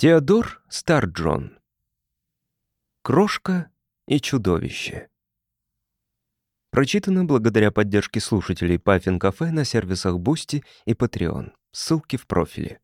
Теодор Старджон. Крошка и чудовище. Прочитано благодаря поддержке слушателей Puffin Cafe на сервисах Boosty и Patreon. Ссылки в профиле.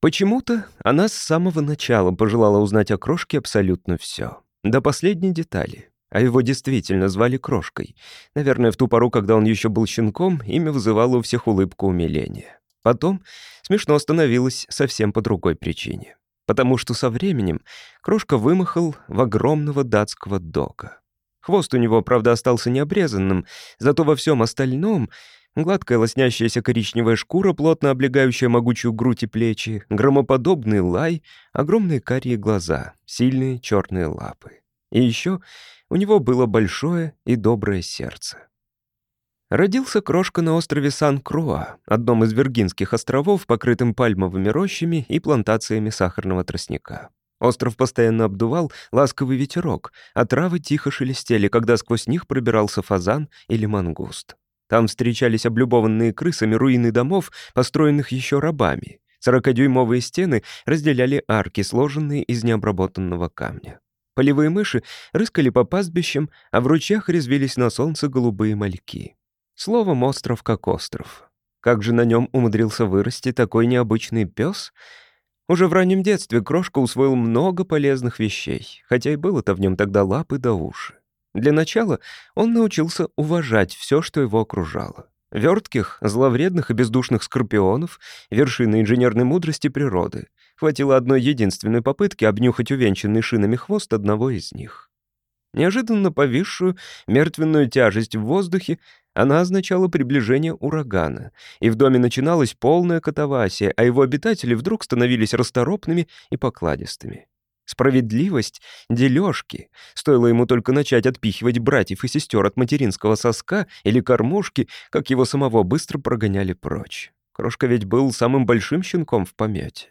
Почему-то она с самого начала пожелала узнать о крошке абсолютно все, до последней детали. А его действительно звали Крошкой. Наверное, в ту пору, когда он еще был щенком, имя вызывало у всех улыбку умиления. Потом смешно становилось совсем по другой причине. Потому что со временем Крошка вымахал в огромного датского дога. Хвост у него, правда, остался необрезанным, зато во всем остальном гладкая лоснящаяся коричневая шкура, плотно облегающая могучую грудь и плечи, громоподобный лай, огромные карие глаза, сильные черные лапы. И еще у него было большое и доброе сердце. Родился Крошка на острове Сан-Круа, одном из Виргинских островов, покрытым пальмовыми рощами и плантациями сахарного тростника. Остров постоянно обдувал ласковый ветерок, а травы тихо шелестели, когда сквозь них пробирался фазан или мангуст. Там встречались облюбованные крысами руины домов, построенных еще рабами. Сорокадюймовые стены разделяли арки, сложенные из необработанного камня. Полевые мыши рыскали по пастбищам, а в ручьях резвились на солнце голубые мальки. Словом, остров как остров. Как же на нем умудрился вырасти такой необычный пес? Уже в раннем детстве Крошка усвоил много полезных вещей, хотя и было-то в нем тогда лапы до уши. Для начала он научился уважать все, что его окружало. Вертких, зловредных и бездушных скорпионов, вершины инженерной мудрости природы. Хватило одной единственной попытки обнюхать увенчанный шинами хвост одного из них. Неожиданно повисшую мертвенную тяжесть в воздухе она означала приближение урагана, и в доме начиналась полная катавасия, а его обитатели вдруг становились расторопными и покладистыми. Справедливость, дележки. Стоило ему только начать отпихивать братьев и сестер от материнского соска или кормушки, как его самого быстро прогоняли прочь. Крошка ведь был самым большим щенком в помете.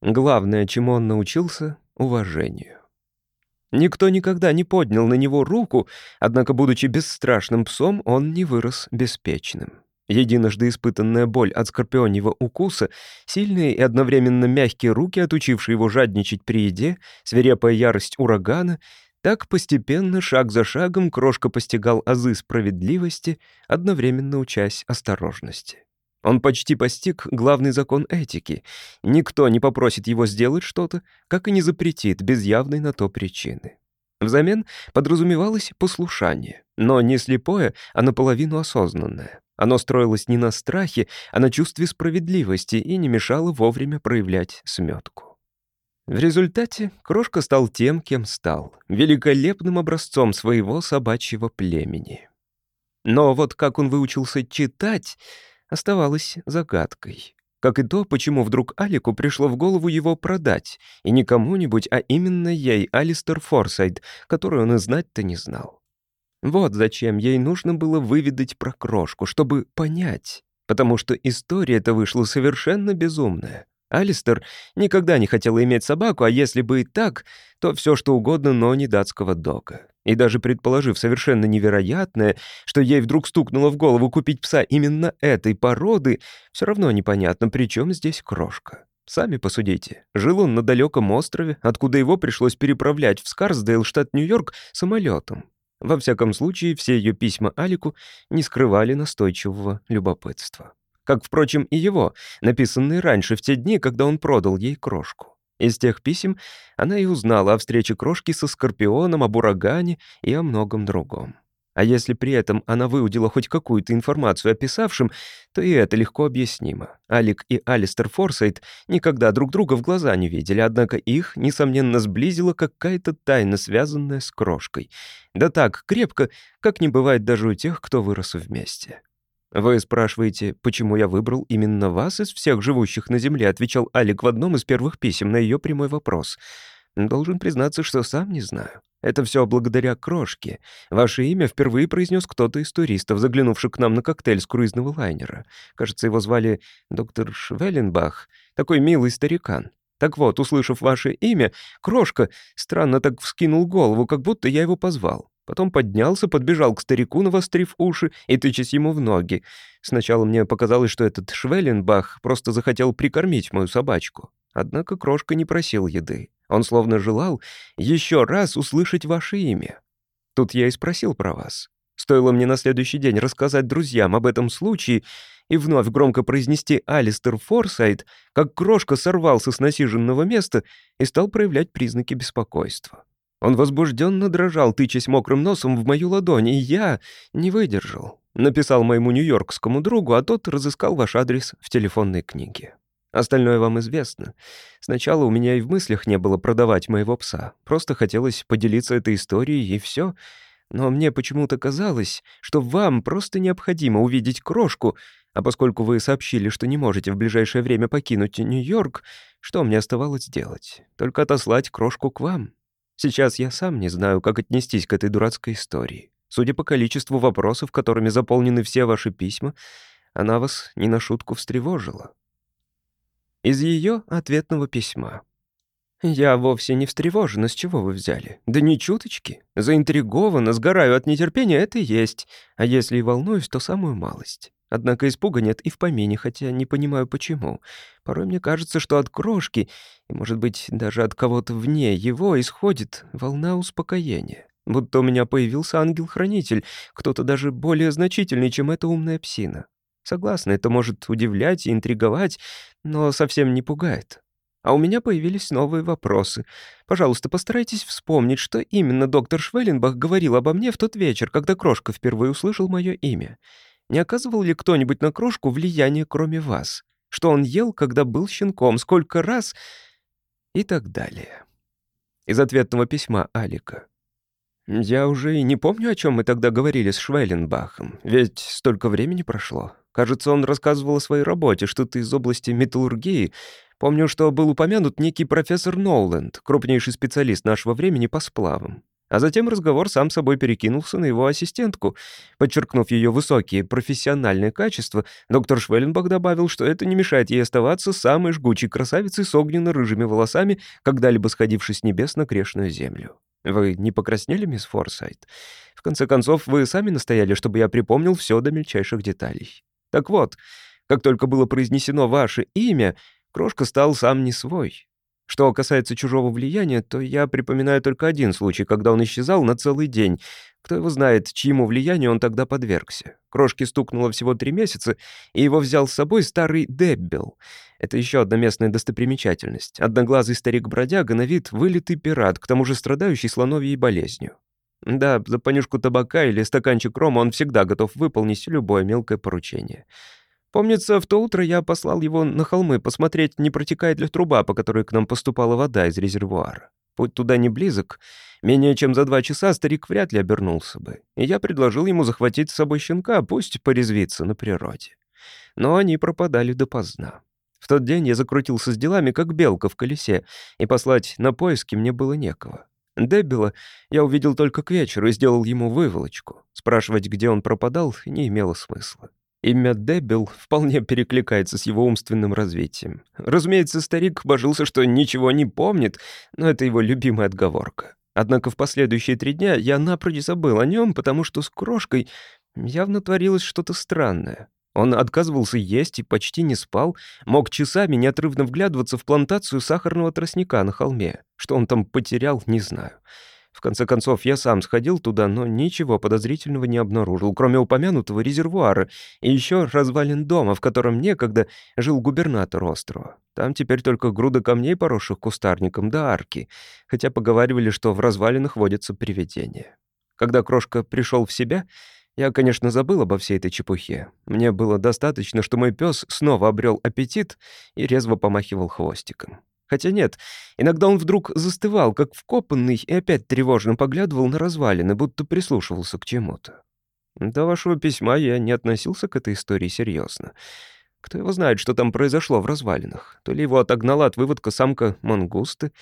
Главное, чему он научился — уважению. Никто никогда не поднял на него руку, однако, будучи бесстрашным псом, он не вырос беспечным. Единожды испытанная боль от скорпионьего укуса, сильные и одновременно мягкие руки, отучившие его жадничать при еде, свирепая ярость урагана — так постепенно, шаг за шагом, Крошка постигал азы справедливости, одновременно учась осторожности. Он почти постиг главный закон этики. Никто не попросит его сделать что-то, как и не запретит без явной на то причины. Взамен подразумевалось послушание, но не слепое, а наполовину осознанное. Оно строилось не на страхе, а на чувстве справедливости и не мешало вовремя проявлять сметку. В результате Крошка стал тем, кем стал, великолепным образцом своего собачьего племени. Но вот как он выучился читать — оставалось загадкой. Как и то, почему вдруг Алику пришло в голову его продать, и не кому-нибудь, а именно ей, Алистер Форсайд, которую он и знать-то не знал. Вот зачем ей нужно было выведать про крошку, чтобы понять, потому что история-то вышла совершенно безумная. Алистер никогда не хотела иметь собаку, а если бы и так, то все что угодно, но не датского дога. И даже предположив совершенно невероятное, что ей вдруг стукнуло в голову купить пса именно этой породы, все равно непонятно, при чем здесь крошка. Сами посудите. Жил он на далеком острове, откуда его пришлось переправлять в Скарсдейл, штат Нью-Йорк, самолетом. Во всяком случае, все ее письма Алику не скрывали настойчивого любопытства как, впрочем, и его, написанные раньше, в те дни, когда он продал ей крошку. Из тех писем она и узнала о встрече крошки со Скорпионом, об урагане и о многом другом. А если при этом она выудила хоть какую-то информацию о писавшем, то и это легко объяснимо. Алик и Алистер Форсайт никогда друг друга в глаза не видели, однако их, несомненно, сблизила какая-то тайна, связанная с крошкой. Да так крепко, как не бывает даже у тех, кто вырос вместе. «Вы спрашиваете, почему я выбрал именно вас из всех живущих на Земле?» отвечал Алик в одном из первых писем на ее прямой вопрос. «Должен признаться, что сам не знаю. Это все благодаря крошке. Ваше имя впервые произнес кто-то из туристов, заглянувших к нам на коктейль с круизного лайнера. Кажется, его звали доктор Швелленбах. Такой милый старикан. Так вот, услышав ваше имя, крошка странно так вскинул голову, как будто я его позвал. Потом поднялся, подбежал к старику, навострив уши и тычась ему в ноги. Сначала мне показалось, что этот Швелленбах просто захотел прикормить мою собачку. Однако крошка не просил еды. Он словно желал еще раз услышать ваше имя. Тут я и спросил про вас. Стоило мне на следующий день рассказать друзьям об этом случае и вновь громко произнести «Алистер Форсайт», как крошка сорвался с насиженного места и стал проявлять признаки беспокойства. Он возбужденно дрожал, тычась мокрым носом в мою ладонь, и я не выдержал. Написал моему нью-йоркскому другу, а тот разыскал ваш адрес в телефонной книге. Остальное вам известно. Сначала у меня и в мыслях не было продавать моего пса. Просто хотелось поделиться этой историей, и все. Но мне почему-то казалось, что вам просто необходимо увидеть крошку, а поскольку вы сообщили, что не можете в ближайшее время покинуть Нью-Йорк, что мне оставалось делать? Только отослать крошку к вам. Сейчас я сам не знаю, как отнестись к этой дурацкой истории. Судя по количеству вопросов, которыми заполнены все ваши письма, она вас не на шутку встревожила. Из ее ответного письма. «Я вовсе не встревожена, с чего вы взяли? Да ни чуточки. Заинтригована, сгораю от нетерпения, это есть. А если и волнуюсь, то самую малость. Однако испуга нет и в помине, хотя не понимаю почему. Порой мне кажется, что от крошки, и, может быть, даже от кого-то вне его, исходит волна успокоения. Будто у меня появился ангел-хранитель, кто-то даже более значительный, чем эта умная псина. Согласна, это может удивлять и интриговать, но совсем не пугает. А у меня появились новые вопросы. Пожалуйста, постарайтесь вспомнить, что именно доктор Швелленбах говорил обо мне в тот вечер, когда Крошка впервые услышал мое имя. Не оказывал ли кто-нибудь на Крошку влияние, кроме вас? Что он ел, когда был щенком, сколько раз... И так далее. Из ответного письма Алика. «Я уже и не помню, о чем мы тогда говорили с Швелленбахом, ведь столько времени прошло. Кажется, он рассказывал о своей работе, что-то из области металлургии. Помню, что был упомянут некий профессор Ноуленд, крупнейший специалист нашего времени по сплавам. А затем разговор сам собой перекинулся на его ассистентку. Подчеркнув ее высокие профессиональные качества, доктор Швелленбах добавил, что это не мешает ей оставаться самой жгучей красавицей с огненно-рыжими волосами, когда-либо сходившей с небес на грешную землю. Вы не покраснели, мисс Форсайт? В конце концов, вы сами настояли, чтобы я припомнил все до мельчайших деталей. Так вот, как только было произнесено ваше имя, Крошка стал сам не свой. Что касается чужого влияния, то я припоминаю только один случай, когда он исчезал на целый день. Кто его знает, чьему влиянию он тогда подвергся. Крошке стукнуло всего три месяца, и его взял с собой старый Деббел. Это еще одна местная достопримечательность. Одноглазый старик-бродяга на вид вылитый пират, к тому же страдающий слоновьей болезнью. Да, за понюшку табака или стаканчик рома он всегда готов выполнить любое мелкое поручение. Помнится, в то утро я послал его на холмы посмотреть, не протекает ли труба, по которой к нам поступала вода из резервуара. Путь туда не близок. Менее чем за два часа старик вряд ли обернулся бы. И я предложил ему захватить с собой щенка, пусть порезвится на природе. Но они пропадали допоздна. В тот день я закрутился с делами, как белка в колесе, и послать на поиски мне было некого. Деббила я увидел только к вечеру и сделал ему выволочку. Спрашивать, где он пропадал, не имело смысла. Имя Деббил вполне перекликается с его умственным развитием. Разумеется, старик божился, что ничего не помнит, но это его любимая отговорка. Однако в последующие три дня я напрочь забыл о нем, потому что с крошкой явно творилось что-то странное. Он отказывался есть и почти не спал, мог часами неотрывно вглядываться в плантацию сахарного тростника на холме. Что он там потерял, не знаю. В конце концов, я сам сходил туда, но ничего подозрительного не обнаружил, кроме упомянутого резервуара и еще развалин дома, в котором некогда жил губернатор острова. Там теперь только груда камней, поросших кустарником, да арки, хотя поговаривали, что в развалинах водятся привидения. Когда Крошка пришел в себя, я, конечно, забыл обо всей этой чепухе. Мне было достаточно, что мой пес снова обрел аппетит и резво помахивал хвостиком. Хотя нет, иногда он вдруг застывал, как вкопанный, и опять тревожно поглядывал на развалины, будто прислушивался к чему-то. До вашего письма я не относился к этой истории серьезно. Кто его знает, что там произошло в развалинах? То ли его отогнала от выводка самка мангусты,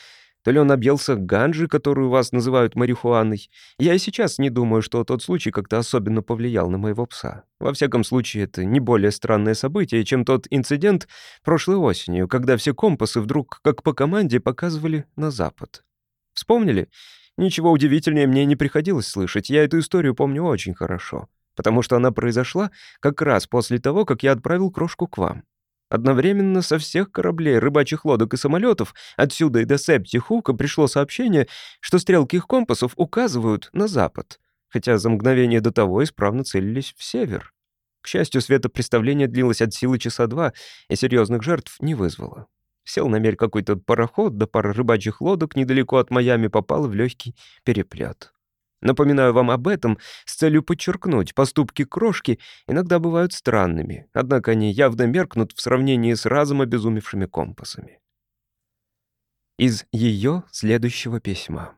то ли он объелся ганджи, которую вас называют марихуаной. Я и сейчас не думаю, что тот случай как-то особенно повлиял на моего пса. Во всяком случае, это не более странное событие, чем тот инцидент прошлой осенью, когда все компасы вдруг, как по команде, показывали на запад. Вспомнили? Ничего удивительнее мне не приходилось слышать, я эту историю помню очень хорошо, потому что она произошла как раз после того, как я отправил крошку к вам. Одновременно со всех кораблей, рыбачьих лодок и самолетов отсюда и до Септихука пришло сообщение, что стрелки их компасов указывают на запад, хотя за мгновение до того исправно целились в север. К счастью, светопреставление длилось от силы часа два и серьезных жертв не вызвало. Сел на мель какой-то пароход, да пара рыбачьих лодок недалеко от Майами попала в легкий переплет. Напоминаю вам об этом с целью подчеркнуть, поступки крошки иногда бывают странными, однако они явно меркнут в сравнении с разом обезумевшими компасами. Из ее следующего письма.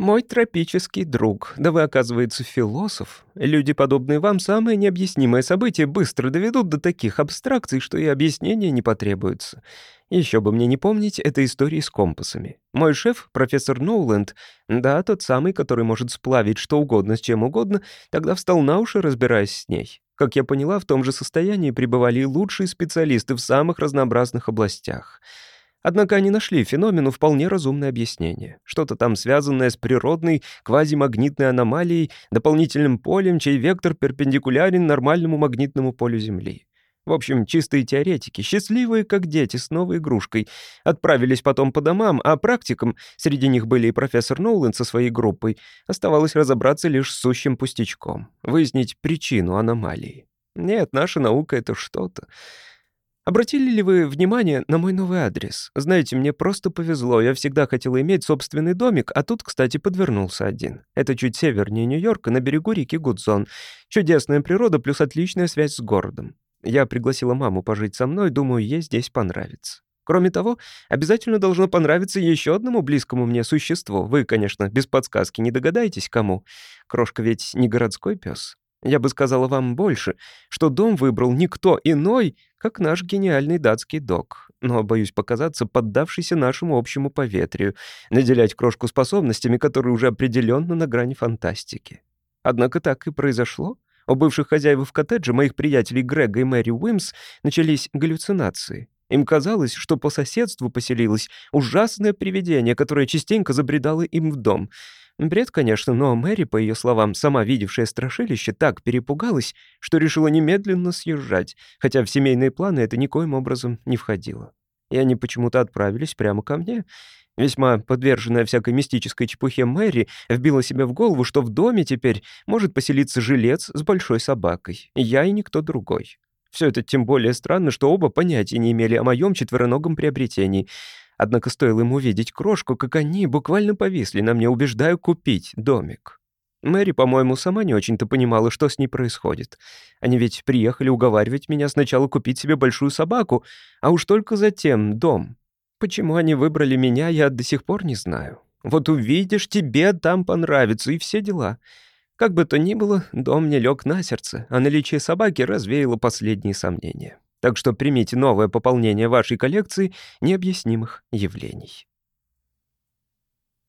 «Мой тропический друг, да вы, оказывается, философ. Люди, подобные вам, самые необъяснимые события быстро доведут до таких абстракций, что и объяснения не потребуются. Еще бы мне не помнить этой истории с компасами. Мой шеф, профессор Ноуленд, да, тот самый, который может сплавить что угодно с чем угодно, тогда встал на уши, разбираясь с ней. Как я поняла, в том же состоянии пребывали и лучшие специалисты в самых разнообразных областях — Однако они нашли феномену вполне разумное объяснение. Что-то там связанное с природной квазимагнитной аномалией, дополнительным полем, чей вектор перпендикулярен нормальному магнитному полю Земли. В общем, чистые теоретики, счастливые, как дети с новой игрушкой, отправились потом по домам, а практикам, среди них были и профессор Ноулен со своей группой, оставалось разобраться лишь с сущим пустячком, выяснить причину аномалии. Нет, наша наука — это что-то. Обратили ли вы внимание на мой новый адрес? Знаете, мне просто повезло. Я всегда хотела иметь собственный домик, а тут, кстати, подвернулся один. Это чуть севернее Нью-Йорка, на берегу реки Гудзон. Чудесная природа плюс отличная связь с городом. Я пригласила маму пожить со мной, думаю, ей здесь понравится. Кроме того, обязательно должно понравиться еще одному близкому мне существу. Вы, конечно, без подсказки не догадаетесь, кому. Крошка ведь не городской пес. Я бы сказала вам больше, что дом выбрал никто иной, как наш гениальный датский док, но, боюсь показаться, поддавшийся нашему общему поветрию, наделять крошку способностями, которые уже определенно на грани фантастики. Однако так и произошло. У бывших хозяев коттеджа, моих приятелей Грега и Мэри Уимс, начались галлюцинации. Им казалось, что по соседству поселилось ужасное привидение, которое частенько забредало им в дом — Бред, конечно, но Мэри, по ее словам, сама видевшая страшилище, так перепугалась, что решила немедленно съезжать, хотя в семейные планы это никоим образом не входило. И они почему-то отправились прямо ко мне. Весьма подверженная всякой мистической чепухе Мэри вбила себе в голову, что в доме теперь может поселиться жилец с большой собакой. Я и никто другой. Все это тем более странно, что оба понятия не имели о моем четвероногом приобретении — Однако стоило ему увидеть крошку, как они буквально повисли на мне, убеждаю купить домик. Мэри, по-моему, сама не очень-то понимала, что с ней происходит. Они ведь приехали уговаривать меня сначала купить себе большую собаку, а уж только затем дом. Почему они выбрали меня, я до сих пор не знаю. Вот увидишь, тебе там понравится, и все дела. Как бы то ни было, дом мне лег на сердце, а наличие собаки развеяло последние сомнения. Так что примите новое пополнение вашей коллекции необъяснимых явлений.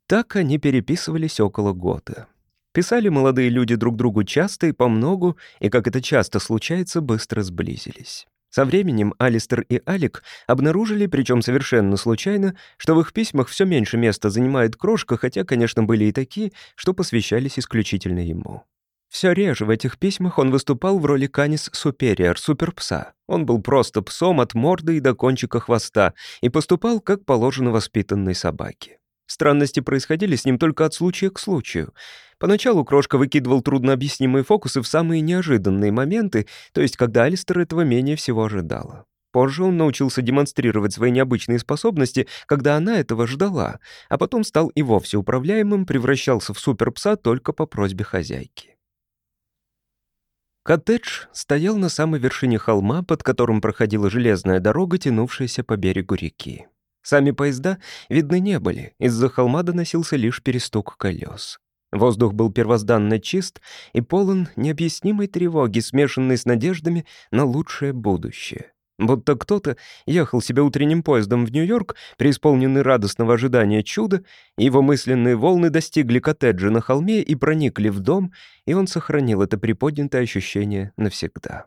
Так они переписывались около года. Писали молодые люди друг другу часто и помногу, и, как это часто случается, быстро сблизились. Со временем Алистер и Алик обнаружили, причем совершенно случайно, что в их письмах все меньше места занимает крошка, хотя, конечно, были и такие, что посвящались исключительно ему. Все реже в этих письмах он выступал в роли Канис Супериор, суперпса. Он был просто псом от морды и до кончика хвоста и поступал, как положено воспитанной собаке. Странности происходили с ним только от случая к случаю. Поначалу Крошка выкидывал труднообъяснимые фокусы в самые неожиданные моменты, то есть когда Алистер этого менее всего ожидала. Позже он научился демонстрировать свои необычные способности, когда она этого ждала, а потом стал и вовсе управляемым, превращался в суперпса только по просьбе хозяйки. Коттедж стоял на самой вершине холма, под которым проходила железная дорога, тянувшаяся по берегу реки. Сами поезда видны не были, из-за холма доносился лишь перестук колес. Воздух был первозданно чист и полон необъяснимой тревоги, смешанной с надеждами на лучшее будущее. Будто кто-то ехал себе утренним поездом в Нью-Йорк, преисполненный радостного ожидания чуда, его мысленные волны достигли коттеджа на холме и проникли в дом, и он сохранил это приподнятое ощущение навсегда.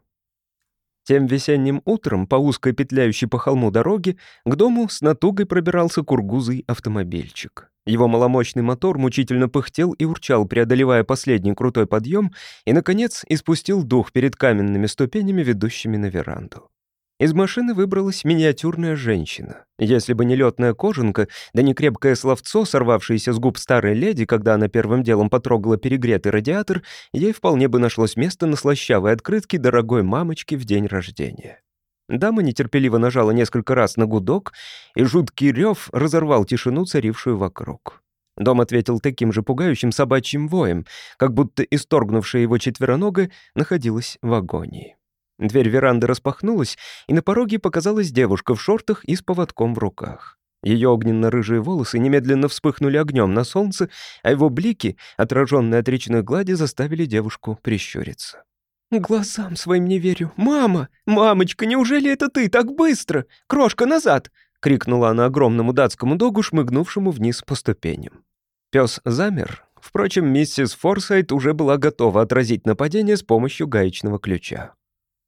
Тем весенним утром по узкой петляющей по холму дороге к дому с натугой пробирался кургузый автомобильчик. Его маломощный мотор мучительно пыхтел и урчал, преодолевая последний крутой подъем, и, наконец, испустил дух перед каменными ступенями, ведущими на веранду. Из машины выбралась миниатюрная женщина. Если бы не летная кожанка, да не крепкое словцо, сорвавшееся с губ старой леди, когда она первым делом потрогала перегретый радиатор, ей вполне бы нашлось место на слащавой открытке дорогой мамочки в день рождения. Дама нетерпеливо нажала несколько раз на гудок, и жуткий рев разорвал тишину, царившую вокруг. Дом ответил таким же пугающим собачьим воем, как будто исторгнувшая его четверонога находилась в агонии. Дверь веранды распахнулась, и на пороге показалась девушка в шортах и с поводком в руках. Ее огненно-рыжие волосы немедленно вспыхнули огнем на солнце, а его блики, отраженные от речной глади, заставили девушку прищуриться. «Глазам своим не верю. Мама! Мамочка, неужели это ты так быстро? Крошка, назад!» — крикнула она огромному датскому догу, шмыгнувшему вниз по ступеням. Пес замер. Впрочем, миссис Форсайт уже была готова отразить нападение с помощью гаечного ключа.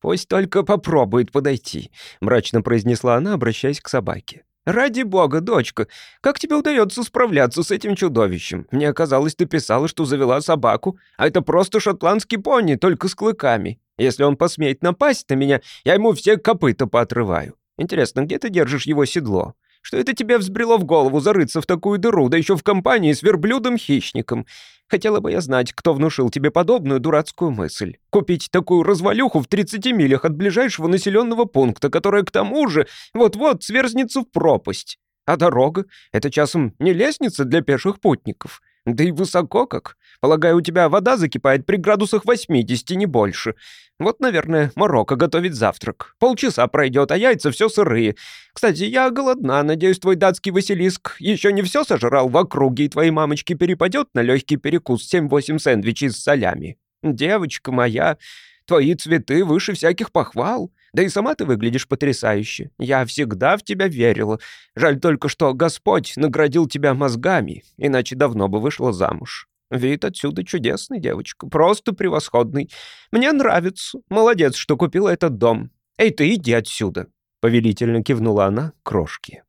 «Пусть только попробует подойти», — мрачно произнесла она, обращаясь к собаке. «Ради бога, дочка, как тебе удается справляться с этим чудовищем? Мне казалось, ты писала, что завела собаку, а это просто шотландский пони, только с клыками. Если он посмеет напасть на меня, я ему все копыта поотрываю. Интересно, где ты держишь его седло? Что это тебе взбрело в голову зарыться в такую дыру, да еще в компании с верблюдом-хищником? Хотела бы я знать, кто внушил тебе подобную дурацкую мысль. Купить такую развалюху в 30 милях от ближайшего населенного пункта, которая к тому же вот-вот сверзнется в пропасть. А дорога — это часом не лестница для пеших путников. Да и высоко как. Полагаю, у тебя вода закипает при градусах 80, не больше. Вот, наверное, Марокко готовит завтрак. Полчаса пройдет, а яйца все сырые. Кстати, я голодна. Надеюсь, твой датский Василиск еще не все сожрал в округе, и твоей мамочке перепадет на легкий перекус 7-8 сэндвичей с солями. Девочка моя, твои цветы выше всяких похвал. Да и сама ты выглядишь потрясающе. Я всегда в тебя верила. Жаль только, что Господь наградил тебя мозгами, иначе давно бы вышла замуж. Вид отсюда чудесный, девочка, просто превосходный. Мне нравится. Молодец, что купила этот дом. Эй, ты иди отсюда!» Повелительно кивнула она крошке.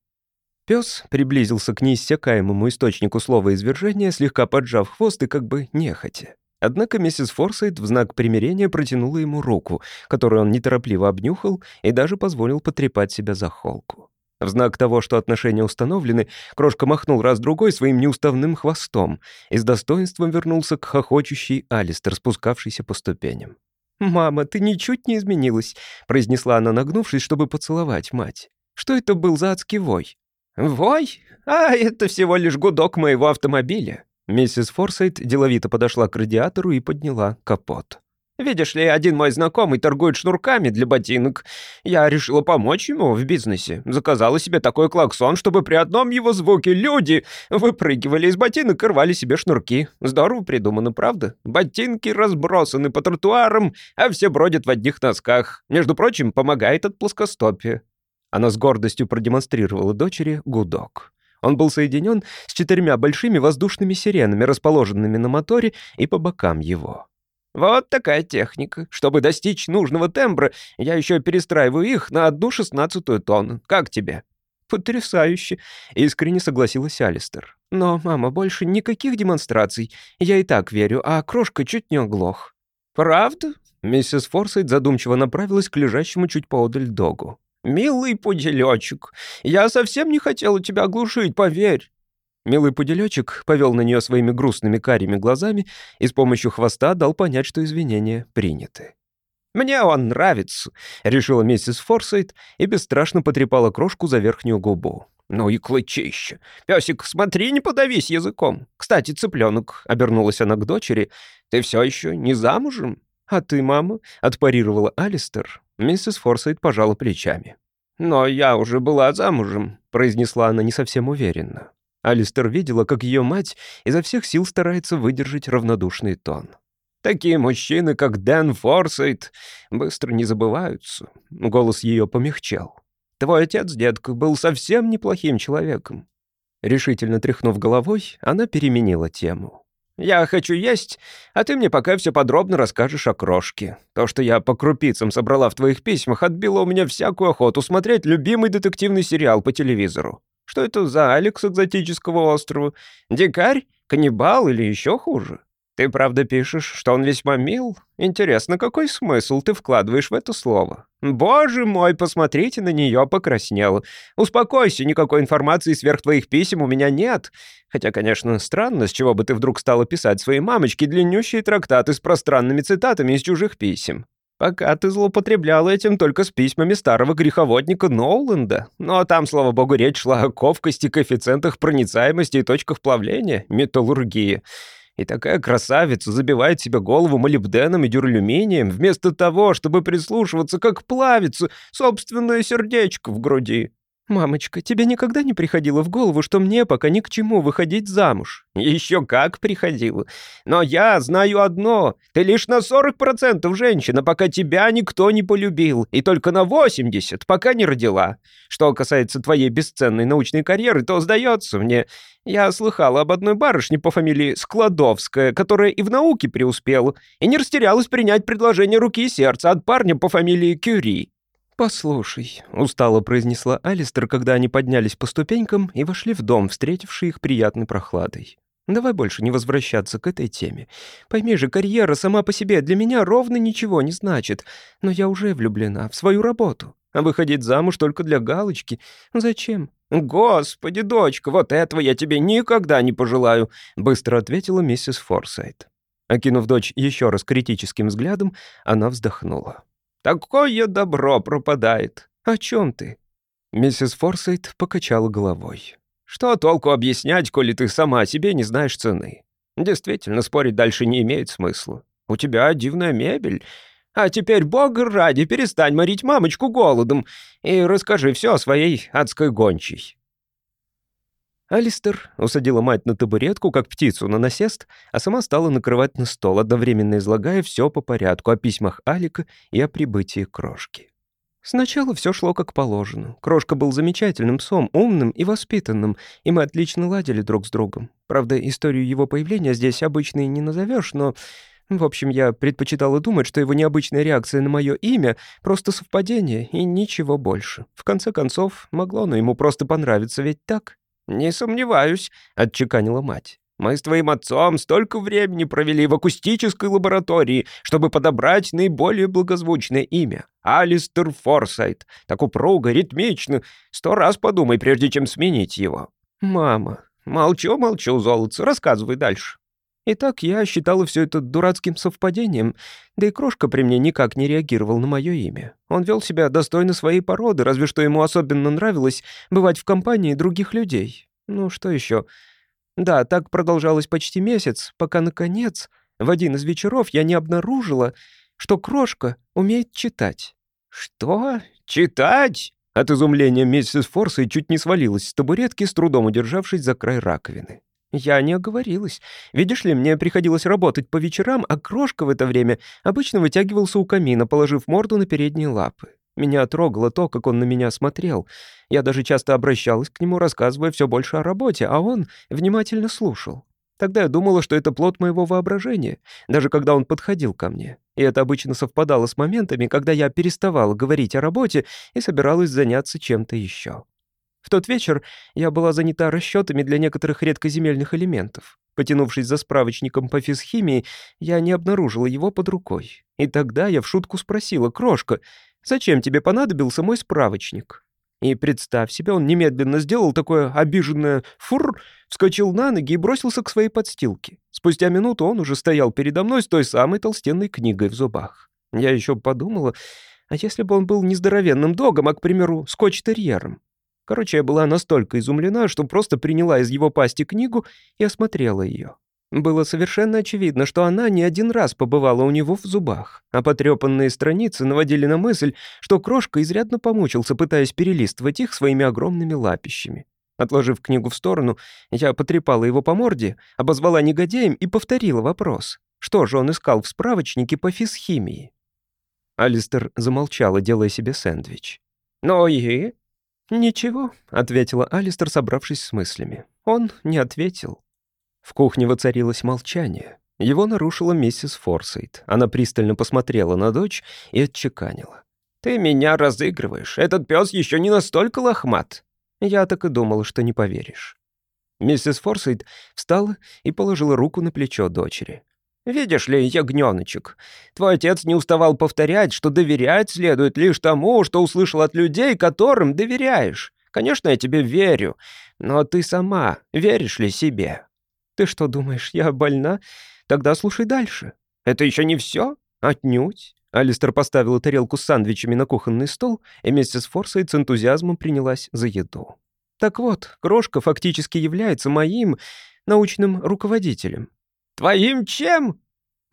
Пес приблизился к неиссякаемому источнику слова извержения, слегка поджав хвост и как бы нехотя. Однако миссис Форсайт в знак примирения протянула ему руку, которую он неторопливо обнюхал и даже позволил потрепать себя за холку. В знак того, что отношения установлены, Крошка махнул раз-другой своим неуставным хвостом и с достоинством вернулся к хохочущей Алистер, спускавшейся по ступеням. «Мама, ты ничуть не изменилась», — произнесла она, нагнувшись, чтобы поцеловать мать. «Что это был за адский вой?» «Вой? А, это всего лишь гудок моего автомобиля». Миссис Форсайт деловито подошла к радиатору и подняла капот. Видишь ли, один мой знакомый торгует шнурками для ботинок. Я решила помочь ему в бизнесе. Заказала себе такой клаксон, чтобы при одном его звуке люди выпрыгивали из ботинок и рвали себе шнурки. Здорово придумано, правда? Ботинки разбросаны по тротуарам, а все бродят в одних носках. Между прочим, помогает от плоскостопия. Она с гордостью продемонстрировала дочери гудок. Он был соединен с четырьмя большими воздушными сиренами, расположенными на моторе и по бокам его. Вот такая техника. Чтобы достичь нужного тембра, я еще перестраиваю их на одну шестнадцатую тонну. Как тебе?» «Потрясающе!» — искренне согласилась Алистер. «Но, мама, больше никаких демонстраций. Я и так верю, а крошка чуть не оглох». «Правда?» — миссис Форсайт задумчиво направилась к лежащему чуть поодаль догу. «Милый пуделечек, я совсем не хотела тебя оглушить, поверь. Милый пуделечек повел на нее своими грустными карими глазами и с помощью хвоста дал понять, что извинения приняты. «Мне он нравится», — решила миссис Форсайт и бесстрашно потрепала крошку за верхнюю губу. «Ну и клычище! Песик, смотри, не подавись языком! Кстати, цыпленок», — обернулась она к дочери, — «ты все еще не замужем?» «А ты, мама?» — отпарировала Алистер. Миссис Форсайт пожала плечами. «Но я уже была замужем», — произнесла она не совсем уверенно. Алистер видела, как ее мать изо всех сил старается выдержать равнодушный тон. «Такие мужчины, как Дэн Форсайт, быстро не забываются». Голос ее помягчал. «Твой отец, детка, был совсем неплохим человеком». Решительно тряхнув головой, она переменила тему. Я хочу есть, а ты мне пока все подробно расскажешь о крошке. То, что я по крупицам собрала в твоих письмах, отбило у меня всякую охоту смотреть любимый детективный сериал по телевизору. Что это за Алекс экзотического острова? Дикарь? Каннибал или еще хуже? Ты правда пишешь, что он весьма мил? Интересно, какой смысл ты вкладываешь в это слово? Боже мой, посмотрите на нее, покраснела. Успокойся, никакой информации сверх твоих писем у меня нет. Хотя, конечно, странно, с чего бы ты вдруг стала писать своей мамочке длиннющие трактаты с пространными цитатами из чужих писем. Пока ты злоупотребляла этим только с письмами старого греховодника Ноуленда. Но там, слава богу, речь шла о ковкости, коэффициентах проницаемости и точках плавления, металлургии. И такая красавица забивает себе голову молибденом и дюралюминием, вместо того, чтобы прислушиваться, как плавится собственное сердечко в груди. «Мамочка, тебе никогда не приходило в голову, что мне пока ни к чему выходить замуж?» «Еще как приходило. Но я знаю одно. Ты лишь на 40% женщина, пока тебя никто не полюбил, и только на 80%, пока не родила. Что касается твоей бесценной научной карьеры, то, сдается мне, я слыхала об одной барышне по фамилии Складовская, которая и в науке преуспела, и не растерялась принять предложение руки и сердца от парня по фамилии Кюри». «Послушай», — устало произнесла Алистер, когда они поднялись по ступенькам и вошли в дом, встретивший их приятной прохладой. «Давай больше не возвращаться к этой теме. Пойми же, карьера сама по себе для меня ровно ничего не значит, но я уже влюблена в свою работу. А выходить замуж только для галочки? Зачем?» «Господи, дочка, вот этого я тебе никогда не пожелаю», — быстро ответила миссис Форсайт. Окинув дочь еще раз критическим взглядом, она вздохнула. Такое добро пропадает. О чем ты?» Миссис Форсайт покачала головой. «Что толку объяснять, коли ты сама себе не знаешь цены? Действительно, спорить дальше не имеет смысла. У тебя дивная мебель. А теперь, бога ради, перестань морить мамочку голодом и расскажи все о своей адской гончей». Алистер усадила мать на табуретку, как птицу на насест, а сама стала накрывать на стол, одновременно излагая все по порядку о письмах Алика и о прибытии Крошки. Сначала все шло как положено. Крошка был замечательным псом, умным и воспитанным, и мы отлично ладили друг с другом. Правда, историю его появления здесь обычной не назовешь, но... В общем, я предпочитала думать, что его необычная реакция на мое имя — просто совпадение и ничего больше. В конце концов, могло оно ему просто понравиться, ведь так? «Не сомневаюсь», — отчеканила мать. «Мы с твоим отцом столько времени провели в акустической лаборатории, чтобы подобрать наиболее благозвучное имя. Алистер Форсайт. Так упруго, ритмично. Сто раз подумай, прежде чем сменить его». «Мама». «Молчу, молчу, золотце. Рассказывай дальше». Итак, я считала все это дурацким совпадением, да и Крошка при мне никак не реагировал на мое имя. Он вел себя достойно своей породы, разве что ему особенно нравилось бывать в компании других людей. Ну, что еще? Да, так продолжалось почти месяц, пока, наконец, в один из вечеров я не обнаружила, что Крошка умеет читать. «Что? Читать?» От изумления миссис Форсей чуть не свалилась с табуретки, с трудом удержавшись за край раковины. Я не оговорилась. Видишь ли, мне приходилось работать по вечерам, а Крошка в это время обычно вытягивался у камина, положив морду на передние лапы. Меня трогало то, как он на меня смотрел. Я даже часто обращалась к нему, рассказывая все больше о работе, а он внимательно слушал. Тогда я думала, что это плод моего воображения, даже когда он подходил ко мне. И это обычно совпадало с моментами, когда я переставала говорить о работе и собиралась заняться чем-то еще. В тот вечер я была занята расчетами для некоторых редкоземельных элементов. Потянувшись за справочником по физхимии, я не обнаружила его под рукой. И тогда я в шутку спросила, «Крошка, зачем тебе понадобился мой справочник?» И представь себе, он немедленно сделал такое обиженное «фур», вскочил на ноги и бросился к своей подстилке. Спустя минуту он уже стоял передо мной с той самой толстенной книгой в зубах. Я еще подумала, а если бы он был не здоровенным догом, а, к примеру, скотч-терьером? Короче, я была настолько изумлена, что просто приняла из его пасти книгу и осмотрела ее. Было совершенно очевидно, что она не один раз побывала у него в зубах, а потрепанные страницы наводили на мысль, что Крошка изрядно помучился, пытаясь перелистывать их своими огромными лапищами. Отложив книгу в сторону, я потрепала его по морде, обозвала негодяем и повторила вопрос. Что же он искал в справочнике по физхимии? Алистер замолчала, делая себе сэндвич. «Ну и?» «Ничего», — ответила Алистер, собравшись с мыслями. Он не ответил. В кухне воцарилось молчание. Его нарушила миссис Форсайт. Она пристально посмотрела на дочь и отчеканила. «Ты меня разыгрываешь. Этот пес еще не настолько лохмат». Я так и думала, что не поверишь. Миссис Форсайт встала и положила руку на плечо дочери. «Видишь ли, ягнёночек, твой отец не уставал повторять, что доверять следует лишь тому, что услышал от людей, которым доверяешь. Конечно, я тебе верю, но ты сама веришь ли себе?» «Ты что думаешь, я больна? Тогда слушай дальше. Это еще не все? Отнюдь». Алистер поставила тарелку с сандвичами на кухонный стол, и миссис Форсайт с энтузиазмом принялась за еду. «Так вот, крошка фактически является моим научным руководителем. «Твоим чем?»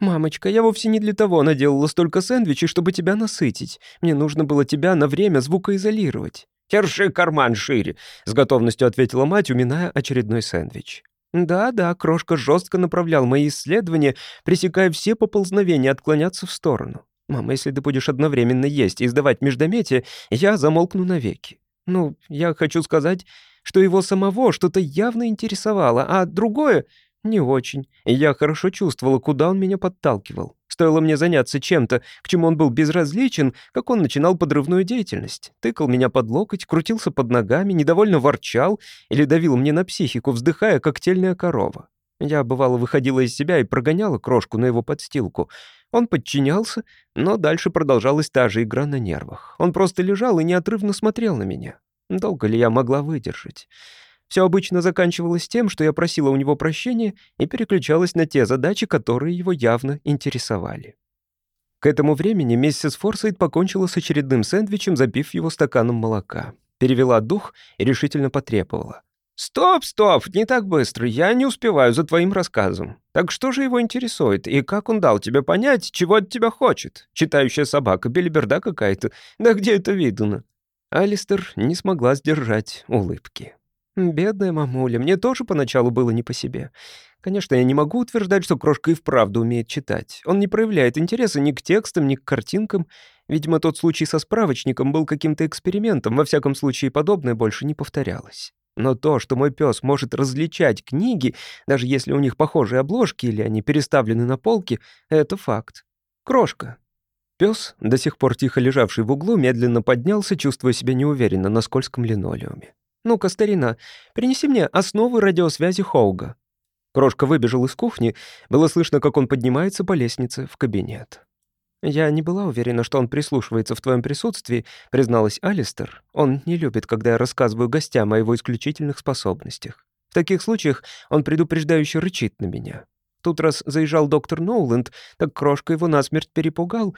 «Мамочка, я вовсе не для того наделала столько сэндвичей, чтобы тебя насытить. Мне нужно было тебя на время звукоизолировать». «Терши карман шире», — с готовностью ответила мать, уминая очередной сэндвич. «Да-да, крошка жестко направлял мои исследования, пресекая все поползновения отклоняться в сторону. Мама, если ты будешь одновременно есть и издавать междометие, я замолкну навеки. Ну, я хочу сказать, что его самого что-то явно интересовало, а другое не очень. И я хорошо чувствовала, куда он меня подталкивал. Стоило мне заняться чем-то, к чему он был безразличен, как он начинал подрывную деятельность. Тыкал меня под локоть, крутился под ногами, недовольно ворчал или давил мне на психику, вздыхая, как тельная корова. Я, бывало, выходила из себя и прогоняла крошку на его подстилку. Он подчинялся, но дальше продолжалась та же игра на нервах. Он просто лежал и неотрывно смотрел на меня. Долго ли я могла выдержать? Все обычно заканчивалось тем, что я просила у него прощения и переключалась на те задачи, которые его явно интересовали. К этому времени миссис Форсайт покончила с очередным сэндвичем, запив его стаканом молока. Перевела дух и решительно потребовала. «Стоп, стоп, не так быстро, я не успеваю за твоим рассказом. Так что же его интересует, и как он дал тебе понять, чего от тебя хочет? Читающая собака, белиберда какая-то, да где это видно?» Алистер не смогла сдержать улыбки. «Бедная мамуля, мне тоже поначалу было не по себе. Конечно, я не могу утверждать, что Крошка и вправду умеет читать. Он не проявляет интереса ни к текстам, ни к картинкам. Видимо, тот случай со справочником был каким-то экспериментом, во всяком случае, подобное больше не повторялось. Но то, что мой пес может различать книги, даже если у них похожие обложки или они переставлены на полке, это факт. Крошка. Пес, до сих пор тихо лежавший в углу, медленно поднялся, чувствуя себя неуверенно на скользком линолеуме. «Ну-ка, старина, принеси мне основы радиосвязи Хоуга». Крошка выбежал из кухни, было слышно, как он поднимается по лестнице в кабинет. «Я не была уверена, что он прислушивается в твоем присутствии», призналась Алистер. «Он не любит, когда я рассказываю гостям о его исключительных способностях. В таких случаях он предупреждающе рычит на меня. Тут раз заезжал доктор Ноуленд, так Крошка его насмерть перепугал,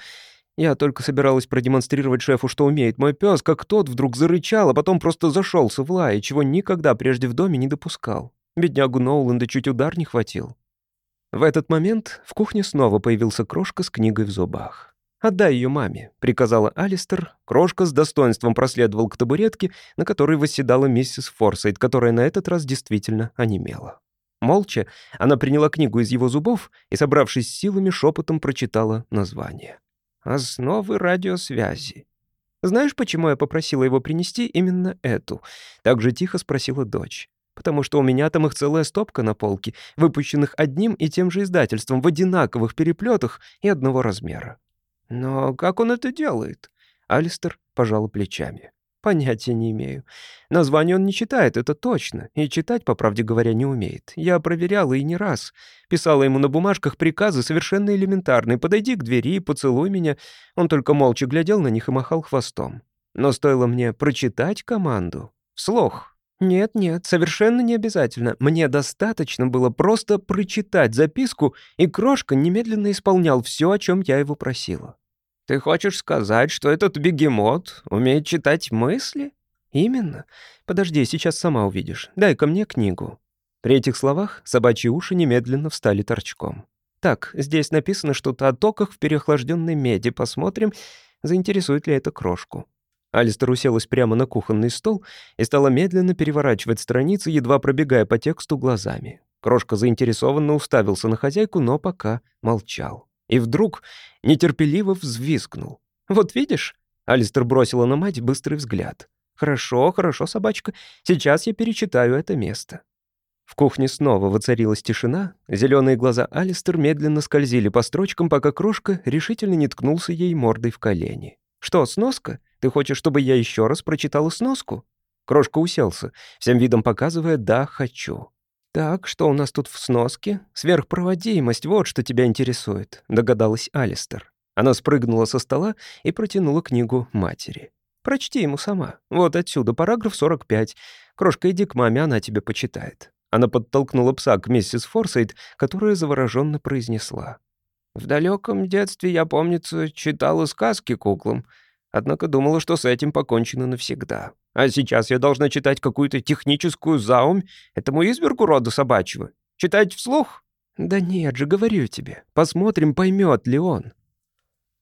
я только собиралась продемонстрировать шефу, что умеет мой пес, как тот вдруг зарычал, а потом просто зашелся в лай, чего никогда прежде в доме не допускал. Беднягу Ноуланда чуть удар не хватил. В этот момент в кухне снова появился Крошка с книгой в зубах. «Отдай ее маме», — приказала Алистер. Крошка с достоинством проследовал к табуретке, на которой восседала миссис Форсайт, которая на этот раз действительно онемела. Молча она приняла книгу из его зубов и, собравшись с силами, шепотом прочитала название. Основы радиосвязи. Знаешь, почему я попросила его принести именно эту? Так же тихо спросила дочь. Потому что у меня там их целая стопка на полке, выпущенных одним и тем же издательством в одинаковых переплетах и одного размера. Но как он это делает? Алистер пожал плечами. Понятия не имею. Название он не читает, это точно. И читать, по правде говоря, не умеет. Я проверяла и не раз. Писала ему на бумажках приказы совершенно элементарные. «Подойди к двери, поцелуй меня». Он только молча глядел на них и махал хвостом. Но стоило мне прочитать команду. Вслух. Нет-нет, совершенно не обязательно. Мне достаточно было просто прочитать записку, и Крошка немедленно исполнял все, о чем я его просила. «Ты хочешь сказать, что этот бегемот умеет читать мысли?» «Именно. Подожди, сейчас сама увидишь. Дай-ка мне книгу». При этих словах собачьи уши немедленно встали торчком. «Так, здесь написано что-то о токах в переохлажденной меди. Посмотрим, заинтересует ли это крошку». Алистер уселась прямо на кухонный стол и стала медленно переворачивать страницы, едва пробегая по тексту глазами. Крошка заинтересованно уставился на хозяйку, но пока молчал. И вдруг нетерпеливо взвизгнул. «Вот видишь?» — Алистер бросила на мать быстрый взгляд. «Хорошо, хорошо, собачка. Сейчас я перечитаю это место». В кухне снова воцарилась тишина, зеленые глаза Алистер медленно скользили по строчкам, пока крошка решительно не ткнулся ей мордой в колени. «Что, сноска? Ты хочешь, чтобы я еще раз прочитала сноску?» Крошка уселся, всем видом показывая «да, хочу». «Так, что у нас тут в сноске? Сверхпроводимость, вот что тебя интересует», — догадалась Алистер. Она спрыгнула со стола и протянула книгу матери. «Прочти ему сама. Вот отсюда, параграф 45. Крошка, иди к маме, она тебе почитает». Она подтолкнула пса к миссис Форсайт, которая завороженно произнесла. «В далеком детстве я, помнится, читала сказки куклам, однако думала, что с этим покончено навсегда. А сейчас я должна читать какую-то техническую заумь этому извергу рода собачьего. Читать вслух?» «Да нет же, говорю тебе. Посмотрим, поймет ли он».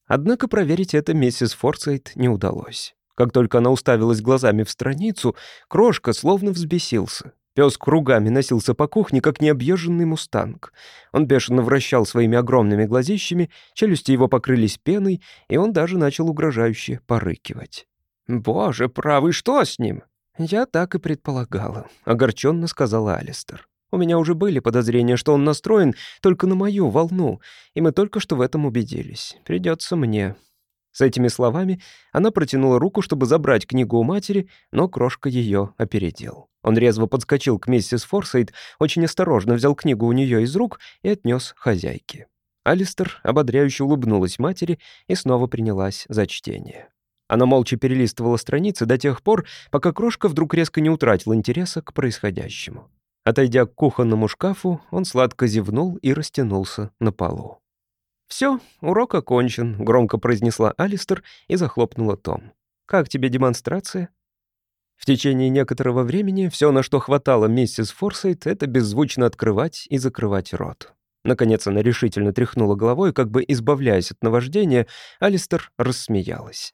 Однако проверить это миссис Форсайт не удалось. Как только она уставилась глазами в страницу, крошка словно взбесился. Пес кругами носился по кухне, как необъезженный мустанг. Он бешено вращал своими огромными глазищами, челюсти его покрылись пеной, и он даже начал угрожающе порыкивать. «Боже, правый, что с ним?» «Я так и предполагала», — огорченно сказала Алистер. «У меня уже были подозрения, что он настроен только на мою волну, и мы только что в этом убедились. Придется мне». С этими словами она протянула руку, чтобы забрать книгу у матери, но крошка ее опередил. Он резво подскочил к миссис Форсайт, очень осторожно взял книгу у нее из рук и отнес хозяйке. Алистер ободряюще улыбнулась матери и снова принялась за чтение. Она молча перелистывала страницы до тех пор, пока крошка вдруг резко не утратила интереса к происходящему. Отойдя к кухонному шкафу, он сладко зевнул и растянулся на полу. «Все, урок окончен», — громко произнесла Алистер и захлопнула том. «Как тебе демонстрация?» В течение некоторого времени все, на что хватало миссис Форсайт, это беззвучно открывать и закрывать рот. Наконец она решительно тряхнула головой, как бы избавляясь от наваждения, Алистер рассмеялась.